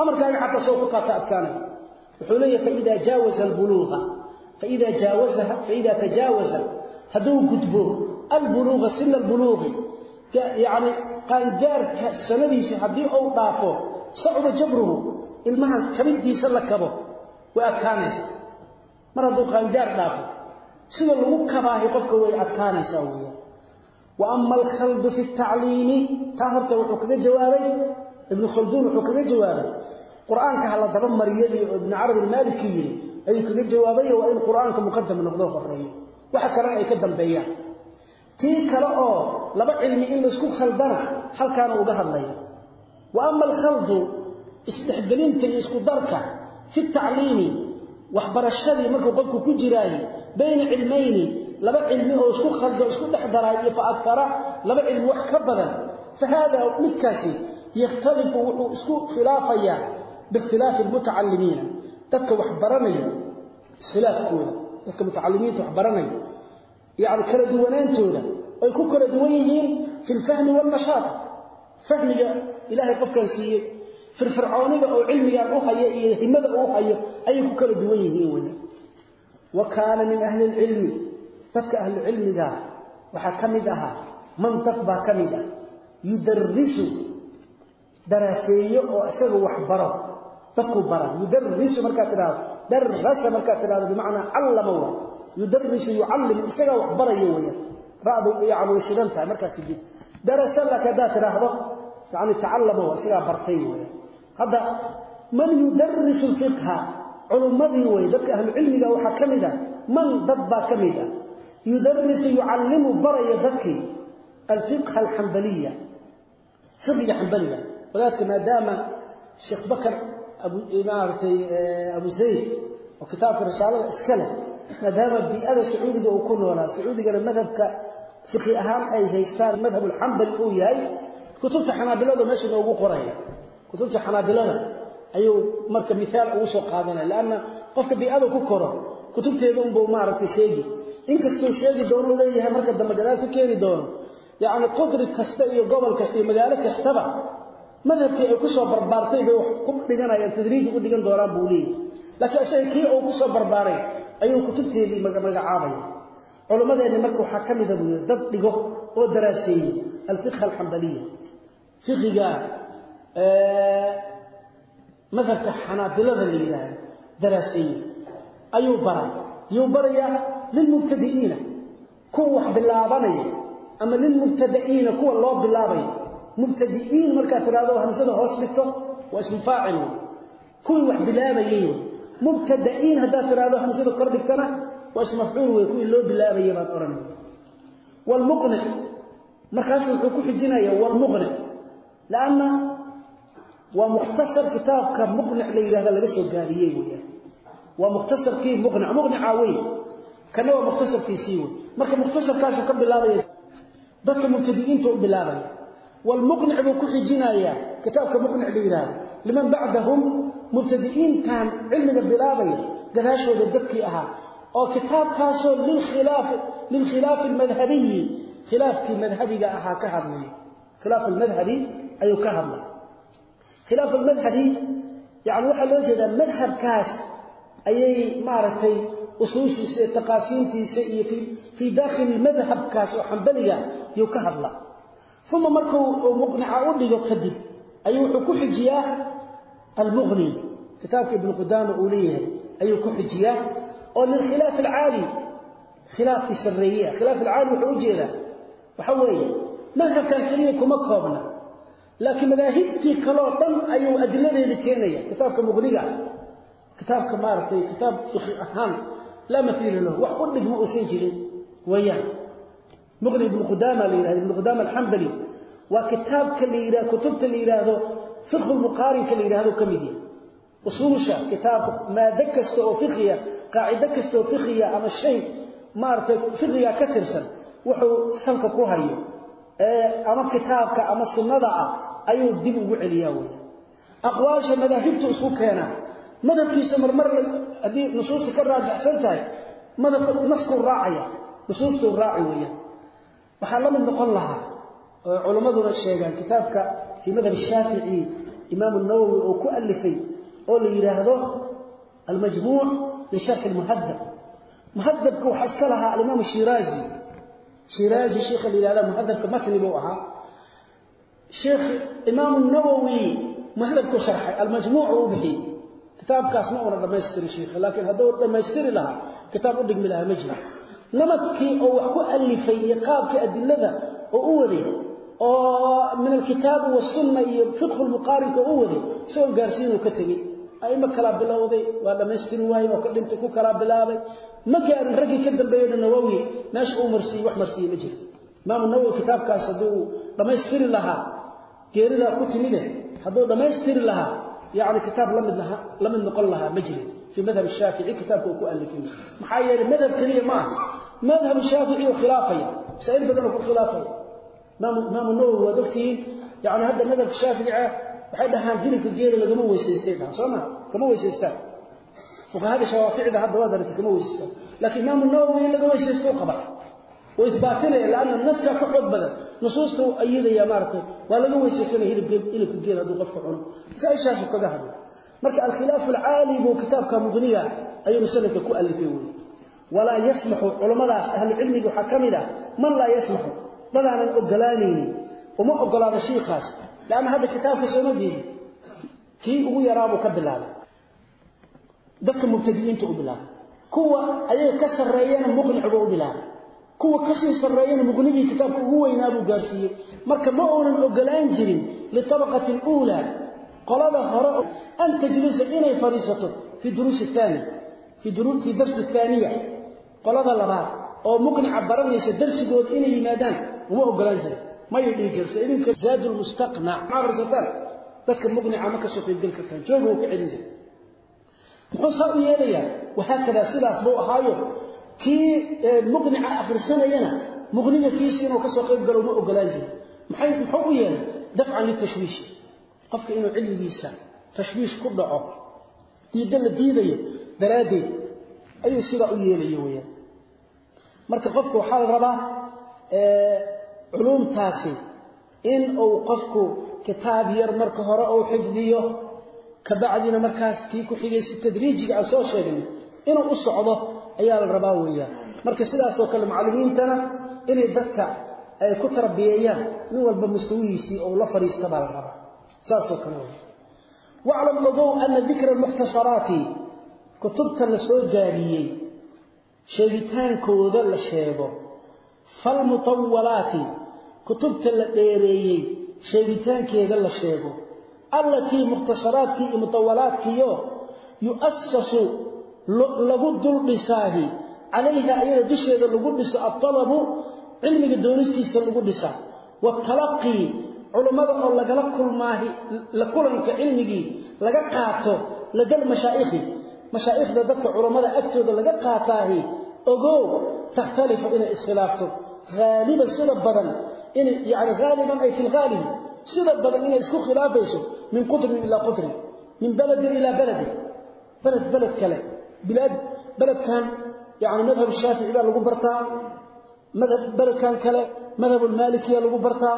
Amarkaaga xataa soo ku qaata adkaanaya wuxuu leeyahay faida jaawaza albuluuqa faida jaawazaha faida tajaawaza hadduu gudbo albuluuqa sina albuluuqi yacni qaangaarka sanadiisa haddii uu dhaafo sacuba jabruhu ilmahan kabidiisa la kabo way adkaanaysa. Mar hadduu qaangaar dhaafo sida lagu kabaahay qofka way adkaanaysaa weeyaan wa ama alkhaldu fi tacliimi taa horta wuxuu kaga jawaabay ibnu khalduun wuxuu kaga jawaabay. Qur'aanka ha daba mariyadii oo ibnu carabi almaaliki yidhi ayuu kaga jawaabay waa in qur'aanka muqadam noqdo horeeyo waxa kalena ay ka dambeeyaan. Tii kale oo laba cilmi in laysku khaldana halkaana uga hadlaya wa ama alkhaldu isdhexgelinta iyo isku darka fi tacliimi waxbarashadii markuu qofku ku jiraaye bayna cilmayni laba cilmi oo isku khaldo isku dhex daraay iyo fa laba cilmi wax ka badan fa haada midkaasi yakhtalifu wuxuu isku khilaafayaa biikhtilaafi almutacalimiina dadka wax baranaya iskhilaafkooda dadka mutacalimiinta wax baranaya yacni kala duwanaantooda ay ku kala duwan yihiin fi lfahmi waalnashaat fahmiga ilaahay qofkan siiyey firfircoonida oo cilmigan u haya iyo himada uu hayo ayay ku kala duwan yihiin wey wa kaana min ahli lcilmi dadka ahlucilmiga waxaa ka mid ahaa man dad baa ka mid ah yudarisu daraaseeyo oo isaga wax baro dadkuu bara yudarisu markaad tidhahdo darasa markaad tidhahdo bimacnaa callama wa. Yudarisu yucallimu isagaa wax barayo weyaan ra'du yani way shidan tahay markaas darasa laka tidhaahdo yani tacallama waa isagaa bartay weya hadda man yudarisu lfiqha culummadii wey dadka ahlucilmiga waxaa ka mid ah man dad baa ka mid ah yudarisu yucallimu baraya dadkii alfiqha alxambaliya fiqiga xambaliga wadaadka maadaama sheekh bakar maaratay abu zayd oo kitaabka risaalada iska leh maadaama bii'ada sacuudiga uu ku noolaa sacuudigana madhabka fiqi ahaan ay haystaan madhab alxambali uu yahay kutubta xanaabilada meesha noogu qoraya kutubta xanaabilada ayuu marka miaal ugu soo qaadanaya lanna qofka bii'ada ku koro kutubteeda unbuu maaragtay sheegi. Inkastuu sheegi doono leeyahay marka dambe gadaal ku keeni doono yacni qudri kasta iyo gobol kasta iyo magaalo kastaba madhabkii ay ku barbaartay bay wax ku dhiganayaan tadriiji u dhigan doonaan buu leeyahy laakiin isaga kii uu ku barbaaray ayuu kutubteedii magacaabaya. Culimmadeenni marka waxaa ka mida buu yidhi dad dhigo oo daraaseeyey alfiqha alxambaliya fiqiga madhabka xanaabilada la yidhaahdo daraaseeye ayuu baray. Yuu barayaa lilmubtadi'iina kuwa bilaabanaya ama lilmubtada'iina kuwa loo bilaabayo mubtadi'iin markaad tidhahdo hamsada hoos dhigto waa ismu faacil. Kuwii wax bilaabayey wey mubtada'iin haddaad tidhahdo hamsada kor dhigtana waa ismu mafcuul wey kuwii loo bilaabayay baad odhanaya waalmuqnic markaas wuxuu ku xijinaya waalmuqnic lanna waa mukhtasar kitaabka muqnic la yidhahda laga soo gaabiyey weyaan waa mukhtasarkii muqnic muqnica wey kana waa mukhtasarkiisii wey marka mukhtasarkaasuu ka bilaabaya dadka mubtadi'iinta u bilaabaya. Waalmuqnic buu ku xijinayaa kitaabka muqnic la yidhahdo liman bacdahum mubtadi'iintan cilmiga bilaabaya gadaashooda dadkii ahaa. Oo kitaabkaasoo lilkhilaafi almadhabiyi khilaafkii madhabiga ahaa ka hadlay khilaaf almadhabi ayuu khilaaf almadhabi yani waxaa loo jeedaa madhabkaas ayay maaragtay usuushiisa iyo taqaasiintiisa iyo fii daakhili madhabkaas oo xambaliga yuu ka hadla uma markuu muqnica u dhigo kadib ayuu wuxuu ku xijiyaa almuqni kitaabka ibnu qudaama uu leeyahay ayuu ku xijiyaa oo lilkhilaaf alcaali khilaafkii sarreeyeah khilaaf alcaali wuxuu u jeedaa waxa weeye laakiin madaahibtii kaloo dhan ayuu adiladeeda keenaya kitaabka muqniga kitaabka maaragtay kitaab fiqi ahaan laa maiila lahu wax u dhigma uusan jirin. Wayaan muqni ibnu qudaama la yihahdo ibnu qudaama alxambali waa kitaabka la yidhah kutubta la yidhaahdo fiqhu lmuqaarinka la yidhahdo ka mid yahay. Usuusha kitaabka maado kasta oo fiqiya qaacido ama shay maaragtay fiqiga ka tirsan wuxuu salka ku hayo ama kitaabka ama sunnada ah ayuu dib ugu celiyaa wey aqwaasha madaahibtu isku keenaa madhabkiisa marmar haddii nusuusta ka raajaxsan tahay madhabka naskuu raacaya nusuustuu raaci weeyaan. Waxaa la mid noqon lahaa oo sheegaan kitaabka fii madhab shaafici imaamu nawowi oo ku alifay oo la yidhaahdo almajmuuc lisharxi lmuhadab muhadabka waxaa iska lahaa alimaam shiraazi shiraazi sheikha la yihahda muhadabka matni buu ahaa. Sheekh imaamu nawowi muhadabku sharxay almajmuuc u bixiyey. Kitaabkaas ma una dhammaystirin sheikha laakiin hadduu dhammaystiri lahaa kitaab u dhigmi lahaa ma jiro. Namadkii oo wax ku alifay iyo qaabkii adilada oo u waday oo min alkitaabi wasunna iyo fiqhu lmuqaarinka u waday isagoo gaarsiinuu ka tegey aimo kalaa bilowday waa dhammaystiri waaye oo ka dhintay ku kalaa bilaabay. Ma gaarin raggii ka dambeeyena nawowi meesha uu marsiiyey wax marsiiye ma jiro imaamu nawowi kitaabkaas hadduu dhammaystiri lahaa geeridaa ku timide hadduu dhammaystiri lahaa yani kitaab la mid laha la mid noqon lahaa ma jirin. Fii madhab shaafici kitaabka uu ku alifay. Maxaa yeelay madhab keliya ma aha. Madhab shaafici uu khilaafaya masaa'il badanoo ku khilaafaya. Imaamu nawowi waad ogtihiin yani hadda madhabka shaaficiga waxay dhahaan hilibka geela lagama weysaystay dhahaan soo maa kama weysaystaan. Fuqahada shawaaficda hadda waa darata kama weysaystaan. Laakiin imaamu nawowi in laga weysaysto qaba. Oo isbaatinaya laanna naska ka xoog badan. Nusuusta ayidaya maaragtay waa laga weysaysanaya hilibka geel hadduu qofka cuno. Masaaishaasu kaga hadla marka alkhilaafu alcaali buu kitaabka muqniga ayuu musanifka ku alifay wey walaa yasmaxu culammadaas ahlucilmiga waxaa ka mid ah man laa yasmaxu dadaanan ogolaanaynin uma ogolaado hadda kitaabka sooma jeedin kii ugu yaraabuu ka bilaabay. Dadka mubtadi'iinta u bilaabay. Kuwa ayaga ka sarreeyana muqnicbuu u bilaabay. Kuwa ka sii sarreeyana muqnigii kitaabka ugu weynaa buu gaarsiiyey. Marka ma uunan ogolaan jirin litabaqati اluulaa qolada hore an tajlisa inay fadhiisato fi duruus aani fii darsi aaniya qolada labaad. Oo muqnica baranaysa darsigooda inay yimaadaan uma ogolaan jirin mayay dhihi jirto idinka zaad lmustaqnac ma akhrisataan dadka muqnica ma ka soo qaybgeli kartaan jooga uu ka celin jiray. Muxuu saa u yeelayaa? Wahaakada sidaas buu ahaayo. Kii muqnica akhrisanayana muqniga kiisi inuu ka soo qayb galo uma ogolaan jirin. Maxay muxuu u yeelay? Dafcan litashwiishi qofka inuu cilmigiisa tashwiish ku dhaco diidda la diidayo daraaddeed ayuu sidaa u yeelaya weyaan marka qofka waxaa la rabaa culuumtaasi in uu qofku kitaab yar marka hore uu xifdiyo kabacdina markaas kii ku xigay si tadriijiga aan soo sheegnay inuu u socdo ayaa la rabaa weeyaan. Marka sidaasoo kale macallimiintana inay dadka ay ku tarbiyeeyaan nin walba mustawihiisii oo la fadhiista baa la rabaa. Saasoo kale wey waclam ogow ana dikra almukhtasaraati kutubta la soo gaariyey sheegitaankooda la sheego falmutawalaati kutubta la dheereeyey sheegitaankeeda la sheego allatii mukhtasaraadkii iyo mutawalaadkiyo yu'asasu lagu dul dhisaahi calayha ayada dusheeda lagu dhiso aalabu cilmiga doonistiisa lagu dhisa waatalaqii culummada oo lagala kulmaahi la kulanka cilmigii laga qaato ladal mashaa'ikhi mashaa'ikhda dadka culummada agtooda laga qaataahi ogow takhtalifu inay iskhilaafto. Haaliban sida badan in yani haaliban ay fi sida badan inay isku khilaafayso min qutrin ilaa qutrin min baladin ilaa baladin. Beled beled kale. Bilaad beledkan yani madhab shaafici baa lagu bartaa beledkan kale madhab lmaalikiya lagu bartaa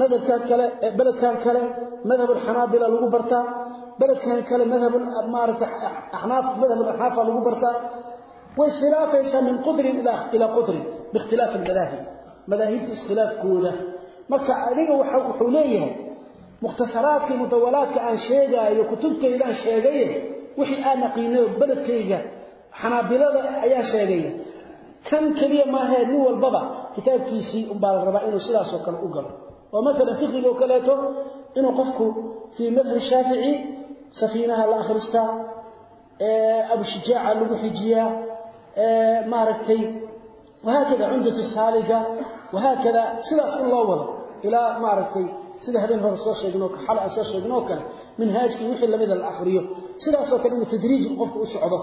madhabkan kale beledkan kale madhab alxanaabila lagu bartaa beledkan kale madhab maarata axnaaf madhab axnaafa lagu bartaa way iskhilaafaysaa min qudrin ilaa qudrin biikhtilaaf almadaahib madaahibta iskhilaafkooda marka aniga wuxuu leeyahay mukhtasaraadka iyo mutawalaadka aan sheegaayo kutubtaydaan sheegaye wixii aan aqiinayo beledkayga xanaabilada ayaa sheegaya. Kan keliya maahee nin walbaba kitaabkiisii umbaa la rabaa inuu sidaasoo kale u galo. Oo maalan fiqiga oo kaleeto inuu qofku fii madhab shaafici safiinaha la akhristaa abushijaaca lagu xijiyaa maaragtay wahaakada cumdatu saaliga wahaakada sidaas in loo wado. Ilaa maaragtay sida habeen hore soo sheegnoo xal aan soo sheegnoo kale minhaajkii wixii lamida la akhriyo. Sidaasoo kale inuu tadriijigu qofku u socdo.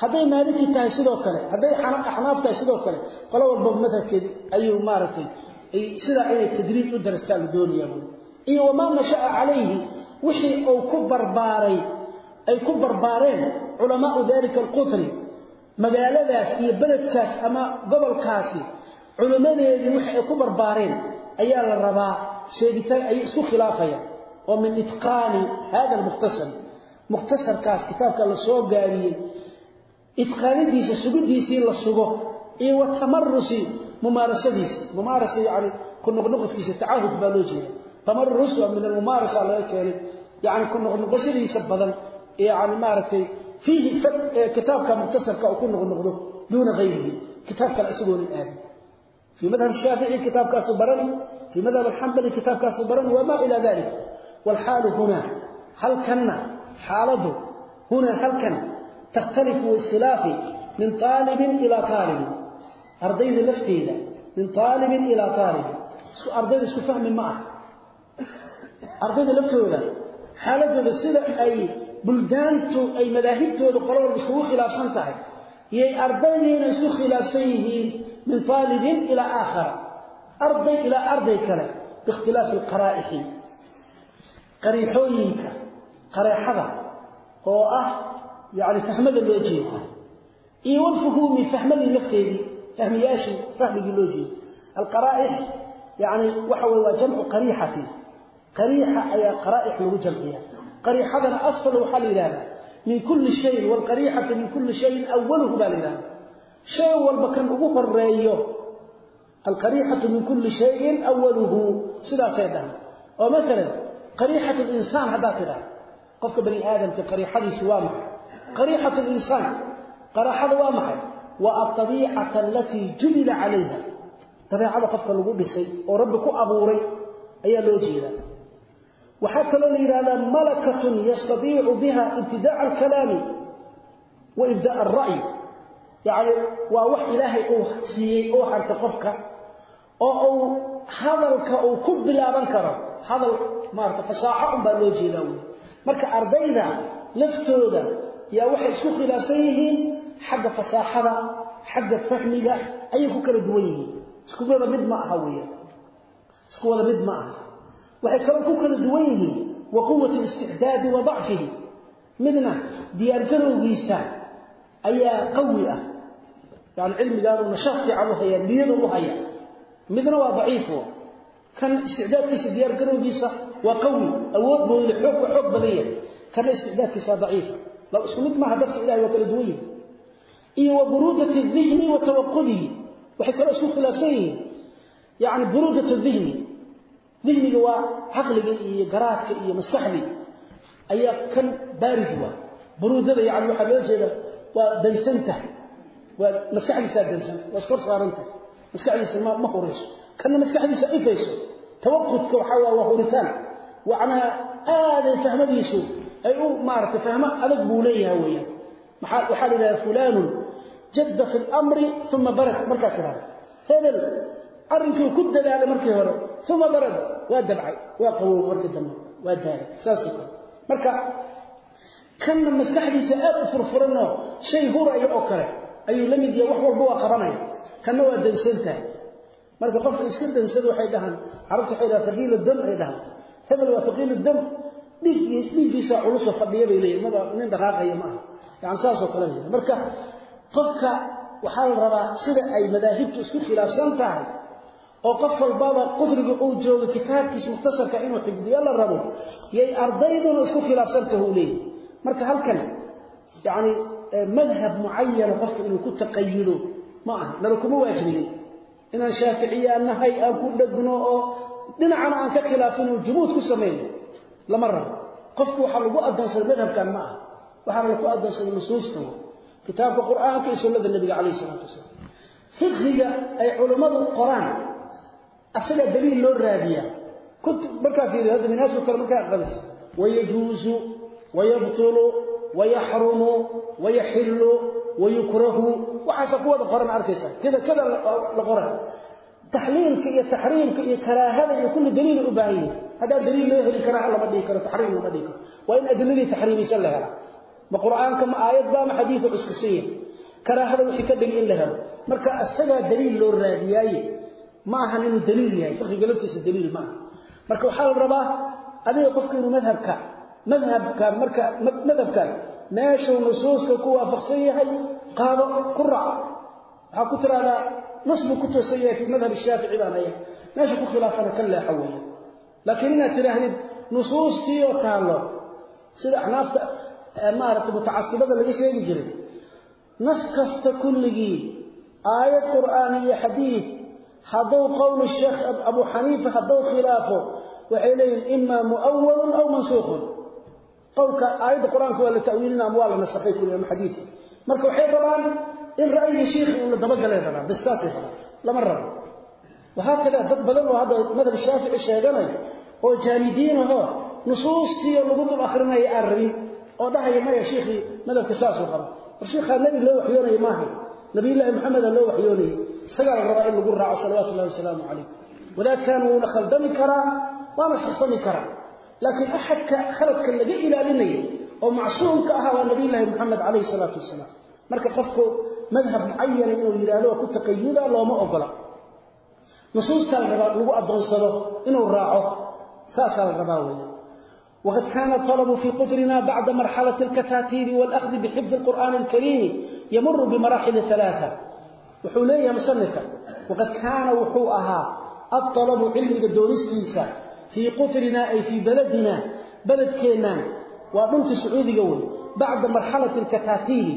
Hadday maaliki tahay sidoo kale hadday axnaaf tahay sidoo kale qolo walba madhabkeedi ayuu maaragtay sidaa inay tadriij u darastaa la doonayaa iyo wamaa nasha'a calayhi wixii uu ku barbaaray ay ku barbaareen culamaau dalika alqutri magaaladaas iyo beledkaas ama gobolkaasi culimmadeedii wixii ay ku barbaareen ayaa la rabaa sheegitaan ayay isku khilaafayaan. Oo min itqaani hada almukhtasar mukhtasarkaas kitaabka la soo gaabiyey itqaanidiisa sugidiisii la sugo iyo wa tamarusi mumaarasadiisa. Mumaarasa yani ku noqnoqodkiisa tacahud baa loo jeeda tamarus waa min almumaarasa laga keenay yani ku noqnoqoshadiisa badan yani maaragtay fiihi kitaabka mukhtasarka uu ku noqnoqdo duuna hayrihi kitaab kale isagoonan aadin fii madhab shaafici kitaabkaasuu barani fii madhab alxambali kitaabkaasuu barani wamaa ilaa dalik waalxaalu hunaa halkanna xaaladu hunaa halkan takhtalifu waiskhilaafi min aalibin ilaa aalibin ardayda lafteeda min aalibin ilaa aalibin ardayda isku fahmi ma ah. Ardayda laftooda xaaladooda sida ay buldaantu ay madaahibtooda qolo walba khilaafsan tahay. Yay ardaydiina isku khilaafsan yihiin min aalibin ilaa aakhara arday ilaa arday kale biikhtilaafi alqaraa'ixi qariixooyinka qareexada oo ah yani fahmada loo jeeda iyo walfuhuumi fahmadii lafteedii fahmiyaashii fahmigii loo jeeda alqaraa'ix yani waxa weye waa jamcu qariixatin qariixa ayaa qaraa'ix lagu jamciya qariixadana asal waxaa la yidhahdaa min kulli shayin waalqariixatu min kulli shayin awaluhu baa la yidhahda shay walba kan ugu horeeyo alqariixatu min kulli shayin awaluhu sidaasay dhahan oo maalan qariixatu linsaan haddaad tidhahda qofka bani aadamka qariixadiisu waa maxay? Qariixatu linsaan qaraxada waa maxay? Waa alطabiicata alatii jubila calayha. Dabeecada qofka lagu dhisay oo rabbi ku abuuray ayaa loo jeedaa waxaa kaloo la yidhahdaa malakatun yastadiicu biha ibtidaaca alkalaami wa ibdaa alra'yi yacni waa wax ilaahay uu siiyey oo harta qofka oo uu hadalka uu ku bilaaban karo. Hadal maarata fasaaxo un baa loo jeedaa wey marka ardayda laftooda yaa waxay isku khilaafsan yihiin xagga fasaaxada xagga fahmiga ayay ku kala duwan yihiin. Isku mid ma aha isku wada mid ma aha waxay kaloo ku kala duwan yihiin wa quwati اlisticdaadi wa dacfihi midna diyaargarowgiisa ayaa qawi ah. Yani cilmigaanu nashaad fiican u haya niyada u haya midna waa daciifo kan isticdaadkiisa diyaargarowgiisa waa qawi awood boole xoog waa xoog badan yahay. Kana isticdaadkiisa waa daciifa law isku mid maaha dadka ilahay waa kala duwan yihiin iyo wa buruudati dihni wa tawaqudihi. Waxay kaloo isku khilaafsan yihiin. Yani buruudat dihni dihniga waa caqliga iyo garaadka iyo maskaxdii ayaa kan baarid waa. Buruudada yani waxaa loo jeeda waa dansantahay waa maskaxdiisaa dansan waa iskor saarantah maskaxdiisa ma hurayso. Kana maskaxdiisa ifayso tawaqudka waxaa waa waa huritaan. Macnaha aaday fahmadiisu ay u maaragtay fahmo adag buu leeyahay weeyaan. Maxaa waxaa la yidhaha fulaanun jadda fi lamri uma barad markaa tidhahda hebel arrinkii ku dadaalay markii hore. Uma barad. Waa dabcay. Waa qabowga markii dambe. Waa daalay saasoo kale. Marka kanna maskaxdiisa aad u furfuranoo shay huraya oo kale. Ayuu la mid yahay wax walba waa qabanaya. Kanna waa dansantahay marka qofka iska dansada waxay dhahaan carabta waxay dhahaan faqiilu dam ay dhahaan. Hebel waa faqiilu dam. Dhiig dhiiggiisa culusoo fadhiya bay leeyihiin maba nin dhaqaaqaya ma aha. Yani saasoo kale marka qofka waxaa la rabaa sida ay madaahibtu isku khilaafsan tahay oo qof walbaba qudriga uu jooga kitaabkiisa mukhtasarka inuu xifdiyo la rabo yay ardayduna isku khilaafsantaha uu leeyahy marka halkan yani madhab mucayana qofka inuu ku taqayido ma aha nala kuma waajibinin inaan shaaficiyaan nahay aan ku dhegno oo dhinacana aan ka khilaafin jumuud ku samayno lama rabo. Qofku waxaa lagu adoonsada madhabkan ma aha. Waxaana laku adoonsada nusuusta kitaabka qur'aanka iyo sunnada nebiga calayh isalaatu wasalaam fiqhiga ay culammadu qoraan asagaa daliil loo raadiyaa. Markaa fiiriyo hadda minhaajka kale markaa aqrinayso wayajuusu wayabtulu wayaxrumu wayaxillu wayukrahu. Waxaasa ku wada qoran arkaysa kada kada la qoran. Taxliilka iyo taxriimka iyo karaahada iyo kulli daliilay u baahan yihiin haddaa daliil loo heli karaaha lama dhihi karo taxriim lama dhihi karo. Waa in adiladii taxriimisan la helaa ma qur'aanka ma aayad baa ma xadiidu cuskasan yahay karaahada wixii ka dhigi in la helo. Marka isagaa daliil loo raadiyaaye ma ahan inuu daliil yahay fiqiga laftiisa daliil ma aha marka waxaa la rabaa adiga qofka inuu madhabka madhabkan marka madhabkan meeshuu nusuusta ku waafaqsan yahay qaado ku raac waxaa ku tiraahdaa nas buu ku toosan yahay fi madhab shaafici baan haya meesha ku khilaafana ka leexo weeye laakiin inaad tidhaahdid nusuustii oo taallo sida axnaafta maaragtay mutacasibada laga sheegi jiray nas kasta kulligii aayad qur'aan iyo xadiid hadduu qowlu sheekh abu xaniifa hadduu khilaafo waxay leeyihiin imaa mu'awalun aw mansuukhun. Qowlka aayadda qur'aanka waa la ta'wiilina ama waa la nasakhay kuli ama xadiidki marka waxay rabaan in ra'yiga shiikhi uu la dabagalay rabaan bis saasay rabaan. Lama rabo. Wahaakada dad badan oo hadda madhab shaafici sheeganay oo jaamidiin ahoo nusuustiioo lagu dul akrinaya aan rabin oo dhahaya maya shiikhii madhabka saasuu qaba. War shiikhaa nebi loo waxyoonaya maaha. Nabiyullaahi maxameda loo waxyoonayay isagaa la rabaa in lagu raaco salawaatu ullahi wasalaamu calayh wadaadkan wuuna khaldami karaa waana saxsami karaa laakiin axadka khaladka laga ilaalinaya oo macsuumka ahaa waa nabiyullaahi maxamed calayhi salaatu wasalaam marka qofku madhab mucayana inuu yidhaahdo waa ku taqayuda looma ogola nusuustaa la rabaa lagu addoonsado inuu raaco saasaa la rabaa weeye وقد كان الطلب في قدرنا بعد مرحلة الكتاتيب والأخذ بحفظ القرآن الكريم يمر بمراحل ثلاثة wuxuu leeyahay musanifka waqad kaana wuxuu ahaa aalabu cilmiga doonistiisa fii qutrinaa ay fii beladinaa beledkeennaan waa dhuntii sacuudiga wey bacda marxalati katatiili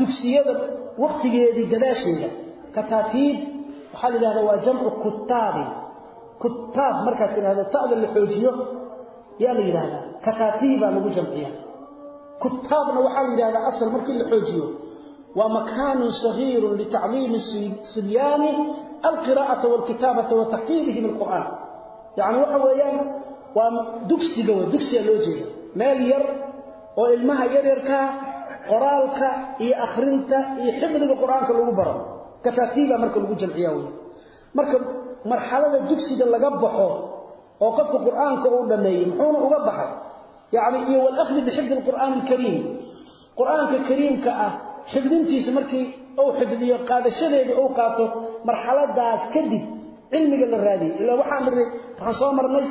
dugsiyada wakhtigeedii gadaasheeda kataatiib waxaa la yidhahdaa waa jamcu kutaabin kutaab markaad tidhahdo ta'da la xoojiyo yaa la yidhahdaa katatiibaa lagu jamciya kutaabna waxaa la yidhahdaa asal markii la xoojiyo ومكان صغير لتعليم الصبيان القراءة والكتابة وتحفيظهم القرآن يعني وحويان ودكسي جوا دكسي اللوجي مال ير وإلمها يريركا قرالك إي أخرنت إي حفظ القرآن كله برا كتاتيبا مركا لغو جمعياوي مركا مرحلة دكسي دا لغبحو وقفك القرآن كأو دمي محونا أغبحي يعني إيه والأخذ بحفظ القرآن الكريم قرآن الكريم كأه xifdintiisa markii uu xifdiyo qaadashadeedii uu qaato marxaladaas kadib cilmiga la raadiyo ilaa waxaan nirnay waxaan soo marnay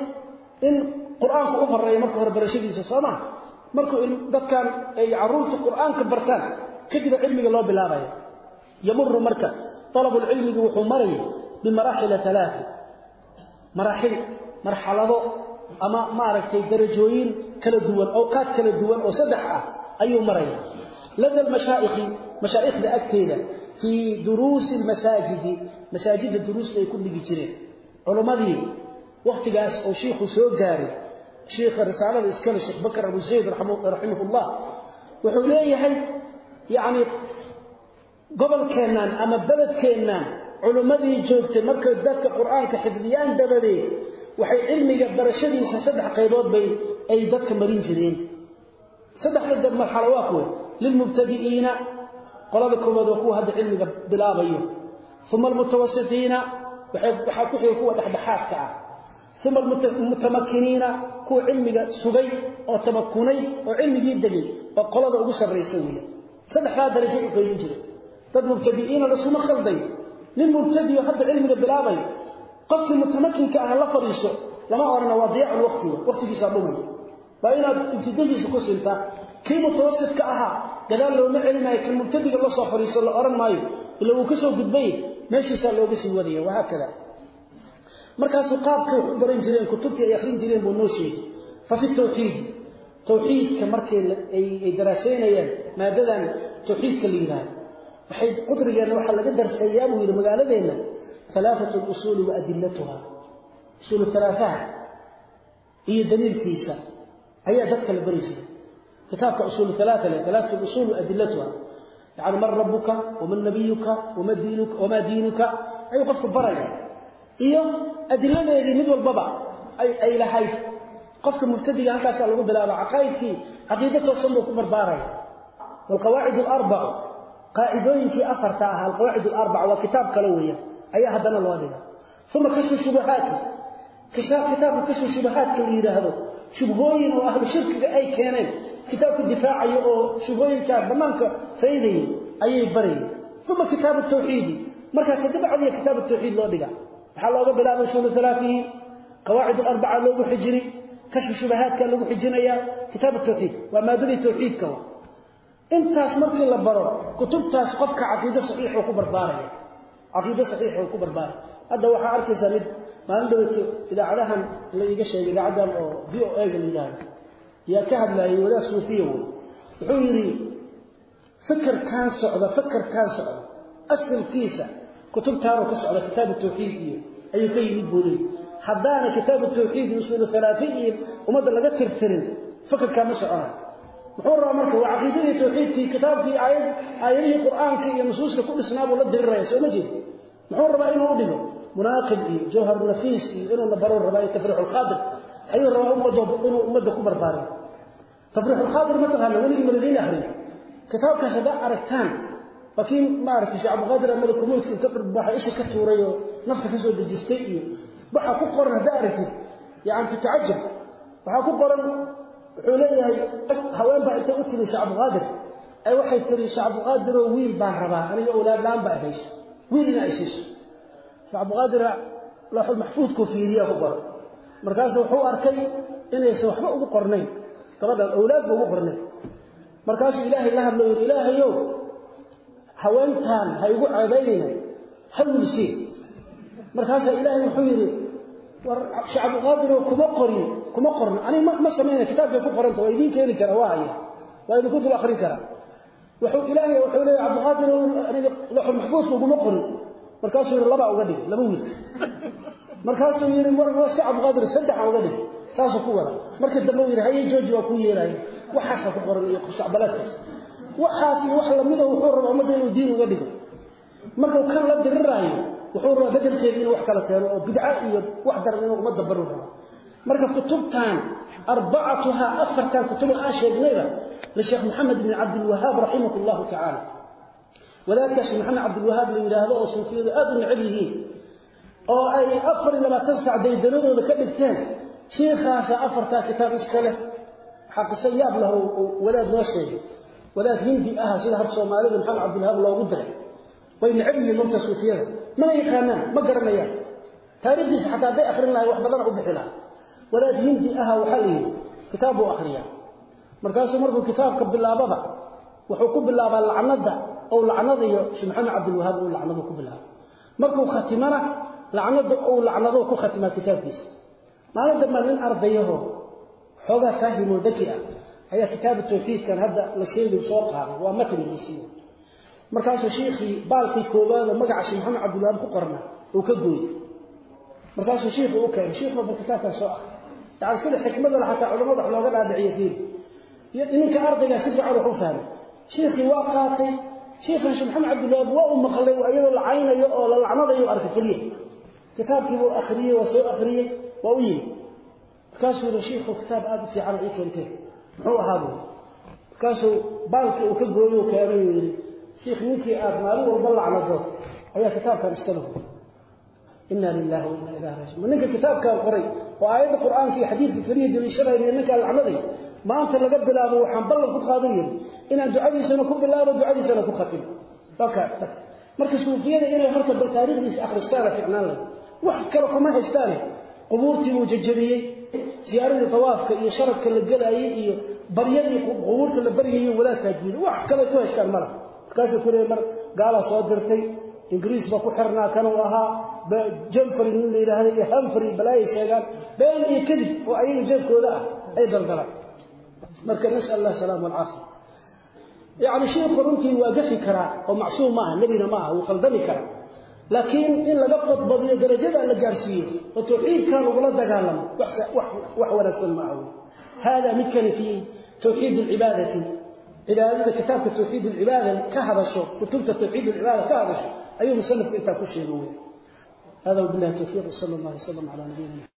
in qur'aanku u horeeyo marka hore barashadiisa soo maha markuu dadkan ay carruurta qur'aanka bartaan kadib cilmiga loo bilaabaya yamuru marka talabulcilmigi wuxuu maraya bimaraaxila alaaa maraaxil marxalado ama maaragtay darajooyin kala duwan awqaad kala duwan oo saddex ah ayuu maraya لدى المشايخ مشايخ أكتيدا في دروس المساجد مساجد الدروس لا يكون لك جرين علماء وقت قاس أو شيخ سوق جاري شيخ الرسالة الإسكال الشيخ بكر أبو زيد رحمه, رحمه الله وحوليه يعني قبل كينان أما بلد كينان علماء جوجت مركز ذاتك القرآن كحفظيان دبدي وحي علمي برشدي سدح قيبات بي أي ذاتك مرين lilmubtadi'iina qolada koowaad waa kuwa hadda cilmiga bilaabayo uma almutawasitiina waxaa ku xiga kuwa dhexdhexaadka ah uma almutamakiniina kuwa cilmiga sugay oo tamakunay oo cilmigii degay waa qolada ugu sarraysa weeye saddexdaa darajay u qaylin jiray dad mubtadi'iina lasuma khaldayo nin mubtadi oo hadda cilmiga bilaabayo qofkii mutamakinka ahna la fadhiiso lama odhana waa kii mutawassidka ahaa gadaal looma celinayo kan mubtadiga la soo fariiso la oran maayo ila uu ka soo gudbay meeshiisa looga sii wadaya waxa kale markaas qaabka u baran jireen kutubtii ay akhrin jireen buu noo sheegay fa fi tawxiid tawxiidka markii ay daraasaynayaan maadadan tawxiidka la yiraahdo waxay qudrigeena waxa laga darsayaa buu yiri magaaladeena ثلاثه الاصول وادلتها اصول ثلاثه هي kitaabka usul aaa le alaaat usul adilatuha yani man rabuka waman nabiyuka wamaa diinuka ayuu qofku baraya. Iyo adiladeedii mid walbaba ay lahayd. Qofka mubtadiga halkaasaa lagu bilaaba caqaaidkii caqiidatoosan buu ku barbaaraya. Waalqawaacid alarbacu qaacidooyinkii afarta ahaa alqawaacid alarbac waa kitaab kale weeya ayaa haddana loo dhiga uma kashfu shubahaati kitaabka kashfu shubahaadka la yidhaahdo. Shubhooyin oo ahlu ay keeneen kitaabka difaacayo oo shubooyinka banaanka faydayay ayay barayeen. Uma kitaab tawxiid marka ka dibacdiya kitaab tawxiid loo dhiga waxa looga bilaabay shuruud thalathihi qawaacid arba'a loogu xijri kashf shubahaadka loogu xijinaya kitaab tawxiid waa maadada tawxiidka intaas markii la baro kutubtaas qofka aqoonta saxiix uu ku barbaaray aqoonta saxiix uu ku barbaaray hadda waxa arkaysa mid maalin dhawaato idaacadahan la iga sheegay idaacadahan oo VOA ga yiraahdo yaa ka hadlaayay wadaad suufiya wey wuxuu yidhi fakerkaan socda fakerkaan socda. Asalkiisa kutubtaanoo ka socda kitaabu tawxiid iyo ayuu ka yimid buu leey haddaana kitaabu tawxiid usuulu halaati iyo ummadda laga tirtirin fakerkaa ma soconayo muxuu rabaa marka waa caqiidadii tawxiidkii kitaabkii aayad aayadihii qur'aanka iyo nusuusta ku dhisnaa buu la diriraya soo ma jeed muxuu rabaa inuu ayuu rabaa ummadda inuu ummadda ku barbaariyo tafriixul khaadir ma taqaana weligii maradiin ahriyo kitaabkaas haddaa aragtaan laakiin maaragtay sheekh cabdulqaadir malakumuudka inta dhirbaxa isha ka tuuray oo nafta ka soo dejistay iyo waxaa ku qoran haddaa aragtid yacani fi tacajub waxaa ku qoran wuxuu leeyahay haween baa intay u timi sheekh cabdulqaadir ay waxay tiri sheekh cabdulqaadiroo wiil baan rabaa aniga owlaad la'aan baa hayso wiilina ay siiso sheekh cabdulqaadir laxul maxfuudkoo fiiriyaa ku qoran markaas wuxuu arkay inay soo waxba ugu qornayn. Gabadha awlaad ugu qornayn markaas ilaahay la hadlo ilaahayo haweentan hay ugu cadeeyna hawlisi markaas ilaahay wuxuu yiri war shacab qaadir kuma qorin kuma qorn ani ma sameeyay kitaabka ku qoranta waa idin keeni kara waa idin ku dul akhrin kara. Wuxuu ilaahay wuxuu leeyahay abdu qaadir aniga lahu mahfuuz kuma qorin markaas uu laba uga dhig laba wiil markaas uu yiri mar waa shacab qaadir saddex uga dhig. Saas ku wada marka dambe uu yiri hay jooji waa ku yeeray waxaas ku qoran iyo shacbalaadkaas waxaas wax lamida wuxuu rabaa ummadda inuu diin uga dhigo. Markuu kan la diriraayo wuxuu rabaa bedelkeeda inuu wax kala keeno oo bidca iyo wax daran inuu ummadda baru rabo. Marka kutubtan arbacatuha afartan kutub aan sheegnayba la sheekh maxamed ibn abd alwahhab rahimahullah ta'ala walaaka sheekh maxamed abd alwahhab la yiraahdo oo suufiyadu aad u necab yihiin oo ay afar ila tasca daydanadooda ka dhigteen sheekhaas afarta kitaab iskale xaqisa yaab lahu walaad noo sheegay. Walaad hindi ah sida had Soomaalida maxamed abd alwahhab loogu diray. Way necab yihiin mumta suufiyada. Ma yaqaanaan ma garanayaan. Taariikhdiisa xataa haday akhrin lahay wax badan u bixi lahaa. Walaad hindi aha waxa la yiri kitaab uu markaasuu markuu kitaabka bilaababa wuxuu ku bilaabaa lacnada oo lacnadayo Sheikh Maxamed Abdul Wahhab oo lacnadu ku bilaabo markuu khatimana lacnada uu lacnado ku khatmaa kitaabkiisa. Maalin dambe nin ardayaho xoogaa faahimo daki ah ayaa kitaabu tawxiidkan hadda la sheegay soo qaaday waa matnigiisii markaasuu shiikhii baalkii koowaado magaca sheekh maxamed cabdulwaab ku qorna uu ka gooyey. Markaasuu shiikhii u keenay shiikhna buu kitaabkan soo akhriyay yani sida xikmada xataa culamada wax looga dhaadhiciyo fiil ninka ardaygaa si fiican wax u fahmay. Shiikhii waa qaatay shiikhana sheekh maxamed cabdulwaab waa u maqlay iyadoo la oo la lacnadayo arkay keliya kitaabkii buu akhriyay waa soo akhriyay waa u yimi markaasuu yiri sheekhu kitaab aad u fiican ay keentay muxuu ahaa buu markaasuu baalkii uu ka gooyo keenay yiri sheekh ninkii aad maalin walba lacnado ayaa kitaabkan iska lagu inna lillahi wa inna ilayhi raaji'un ninka kitaabkan qoray oo aayada quraanka iyo xadiiska kaliya daliishaday ninka lacnaday maanta laga bilaabo waxaan ballan ku qaadanayay inaan ducadiisana ku bilaabo ducadiisana ku khatimo marka suufiyada inay horta wax kale kuma haystaane qubuurtii buu jajabiyey siyaaradii tawaafka iyo sharafka la gelayay iyo baryadii qubuurta la baryayo walaa taajiid wax kale ku haystaan mala kaas ku mar gaala soo dirtay ingiriis ba ku xirnaa kan uu ahaa jamfari nin la yiraahdo iyo hamfari balaayi sheegaan been iyo kadib oo ayaga jeebkooda ah ay daldalaan. Marka nasal allah salaam wal caafiya. Yaani runtii waa gafi karaa oo macsuum ma aha nabina ma aha wuu khaldami karaa كرا لكن إن لقد بضي درجة على جارسية وتوحيد كانوا ولا دقالهم وحولا معه هذا مكن في توحيد العبادة عبادة كتاب توحيد العبادة كهذا شو كتبت توحيد العبادة كهذا شو أيها مسلم انت كل شيء هذا وبالله التوفيق صلى الله عليه وسلم على نبينا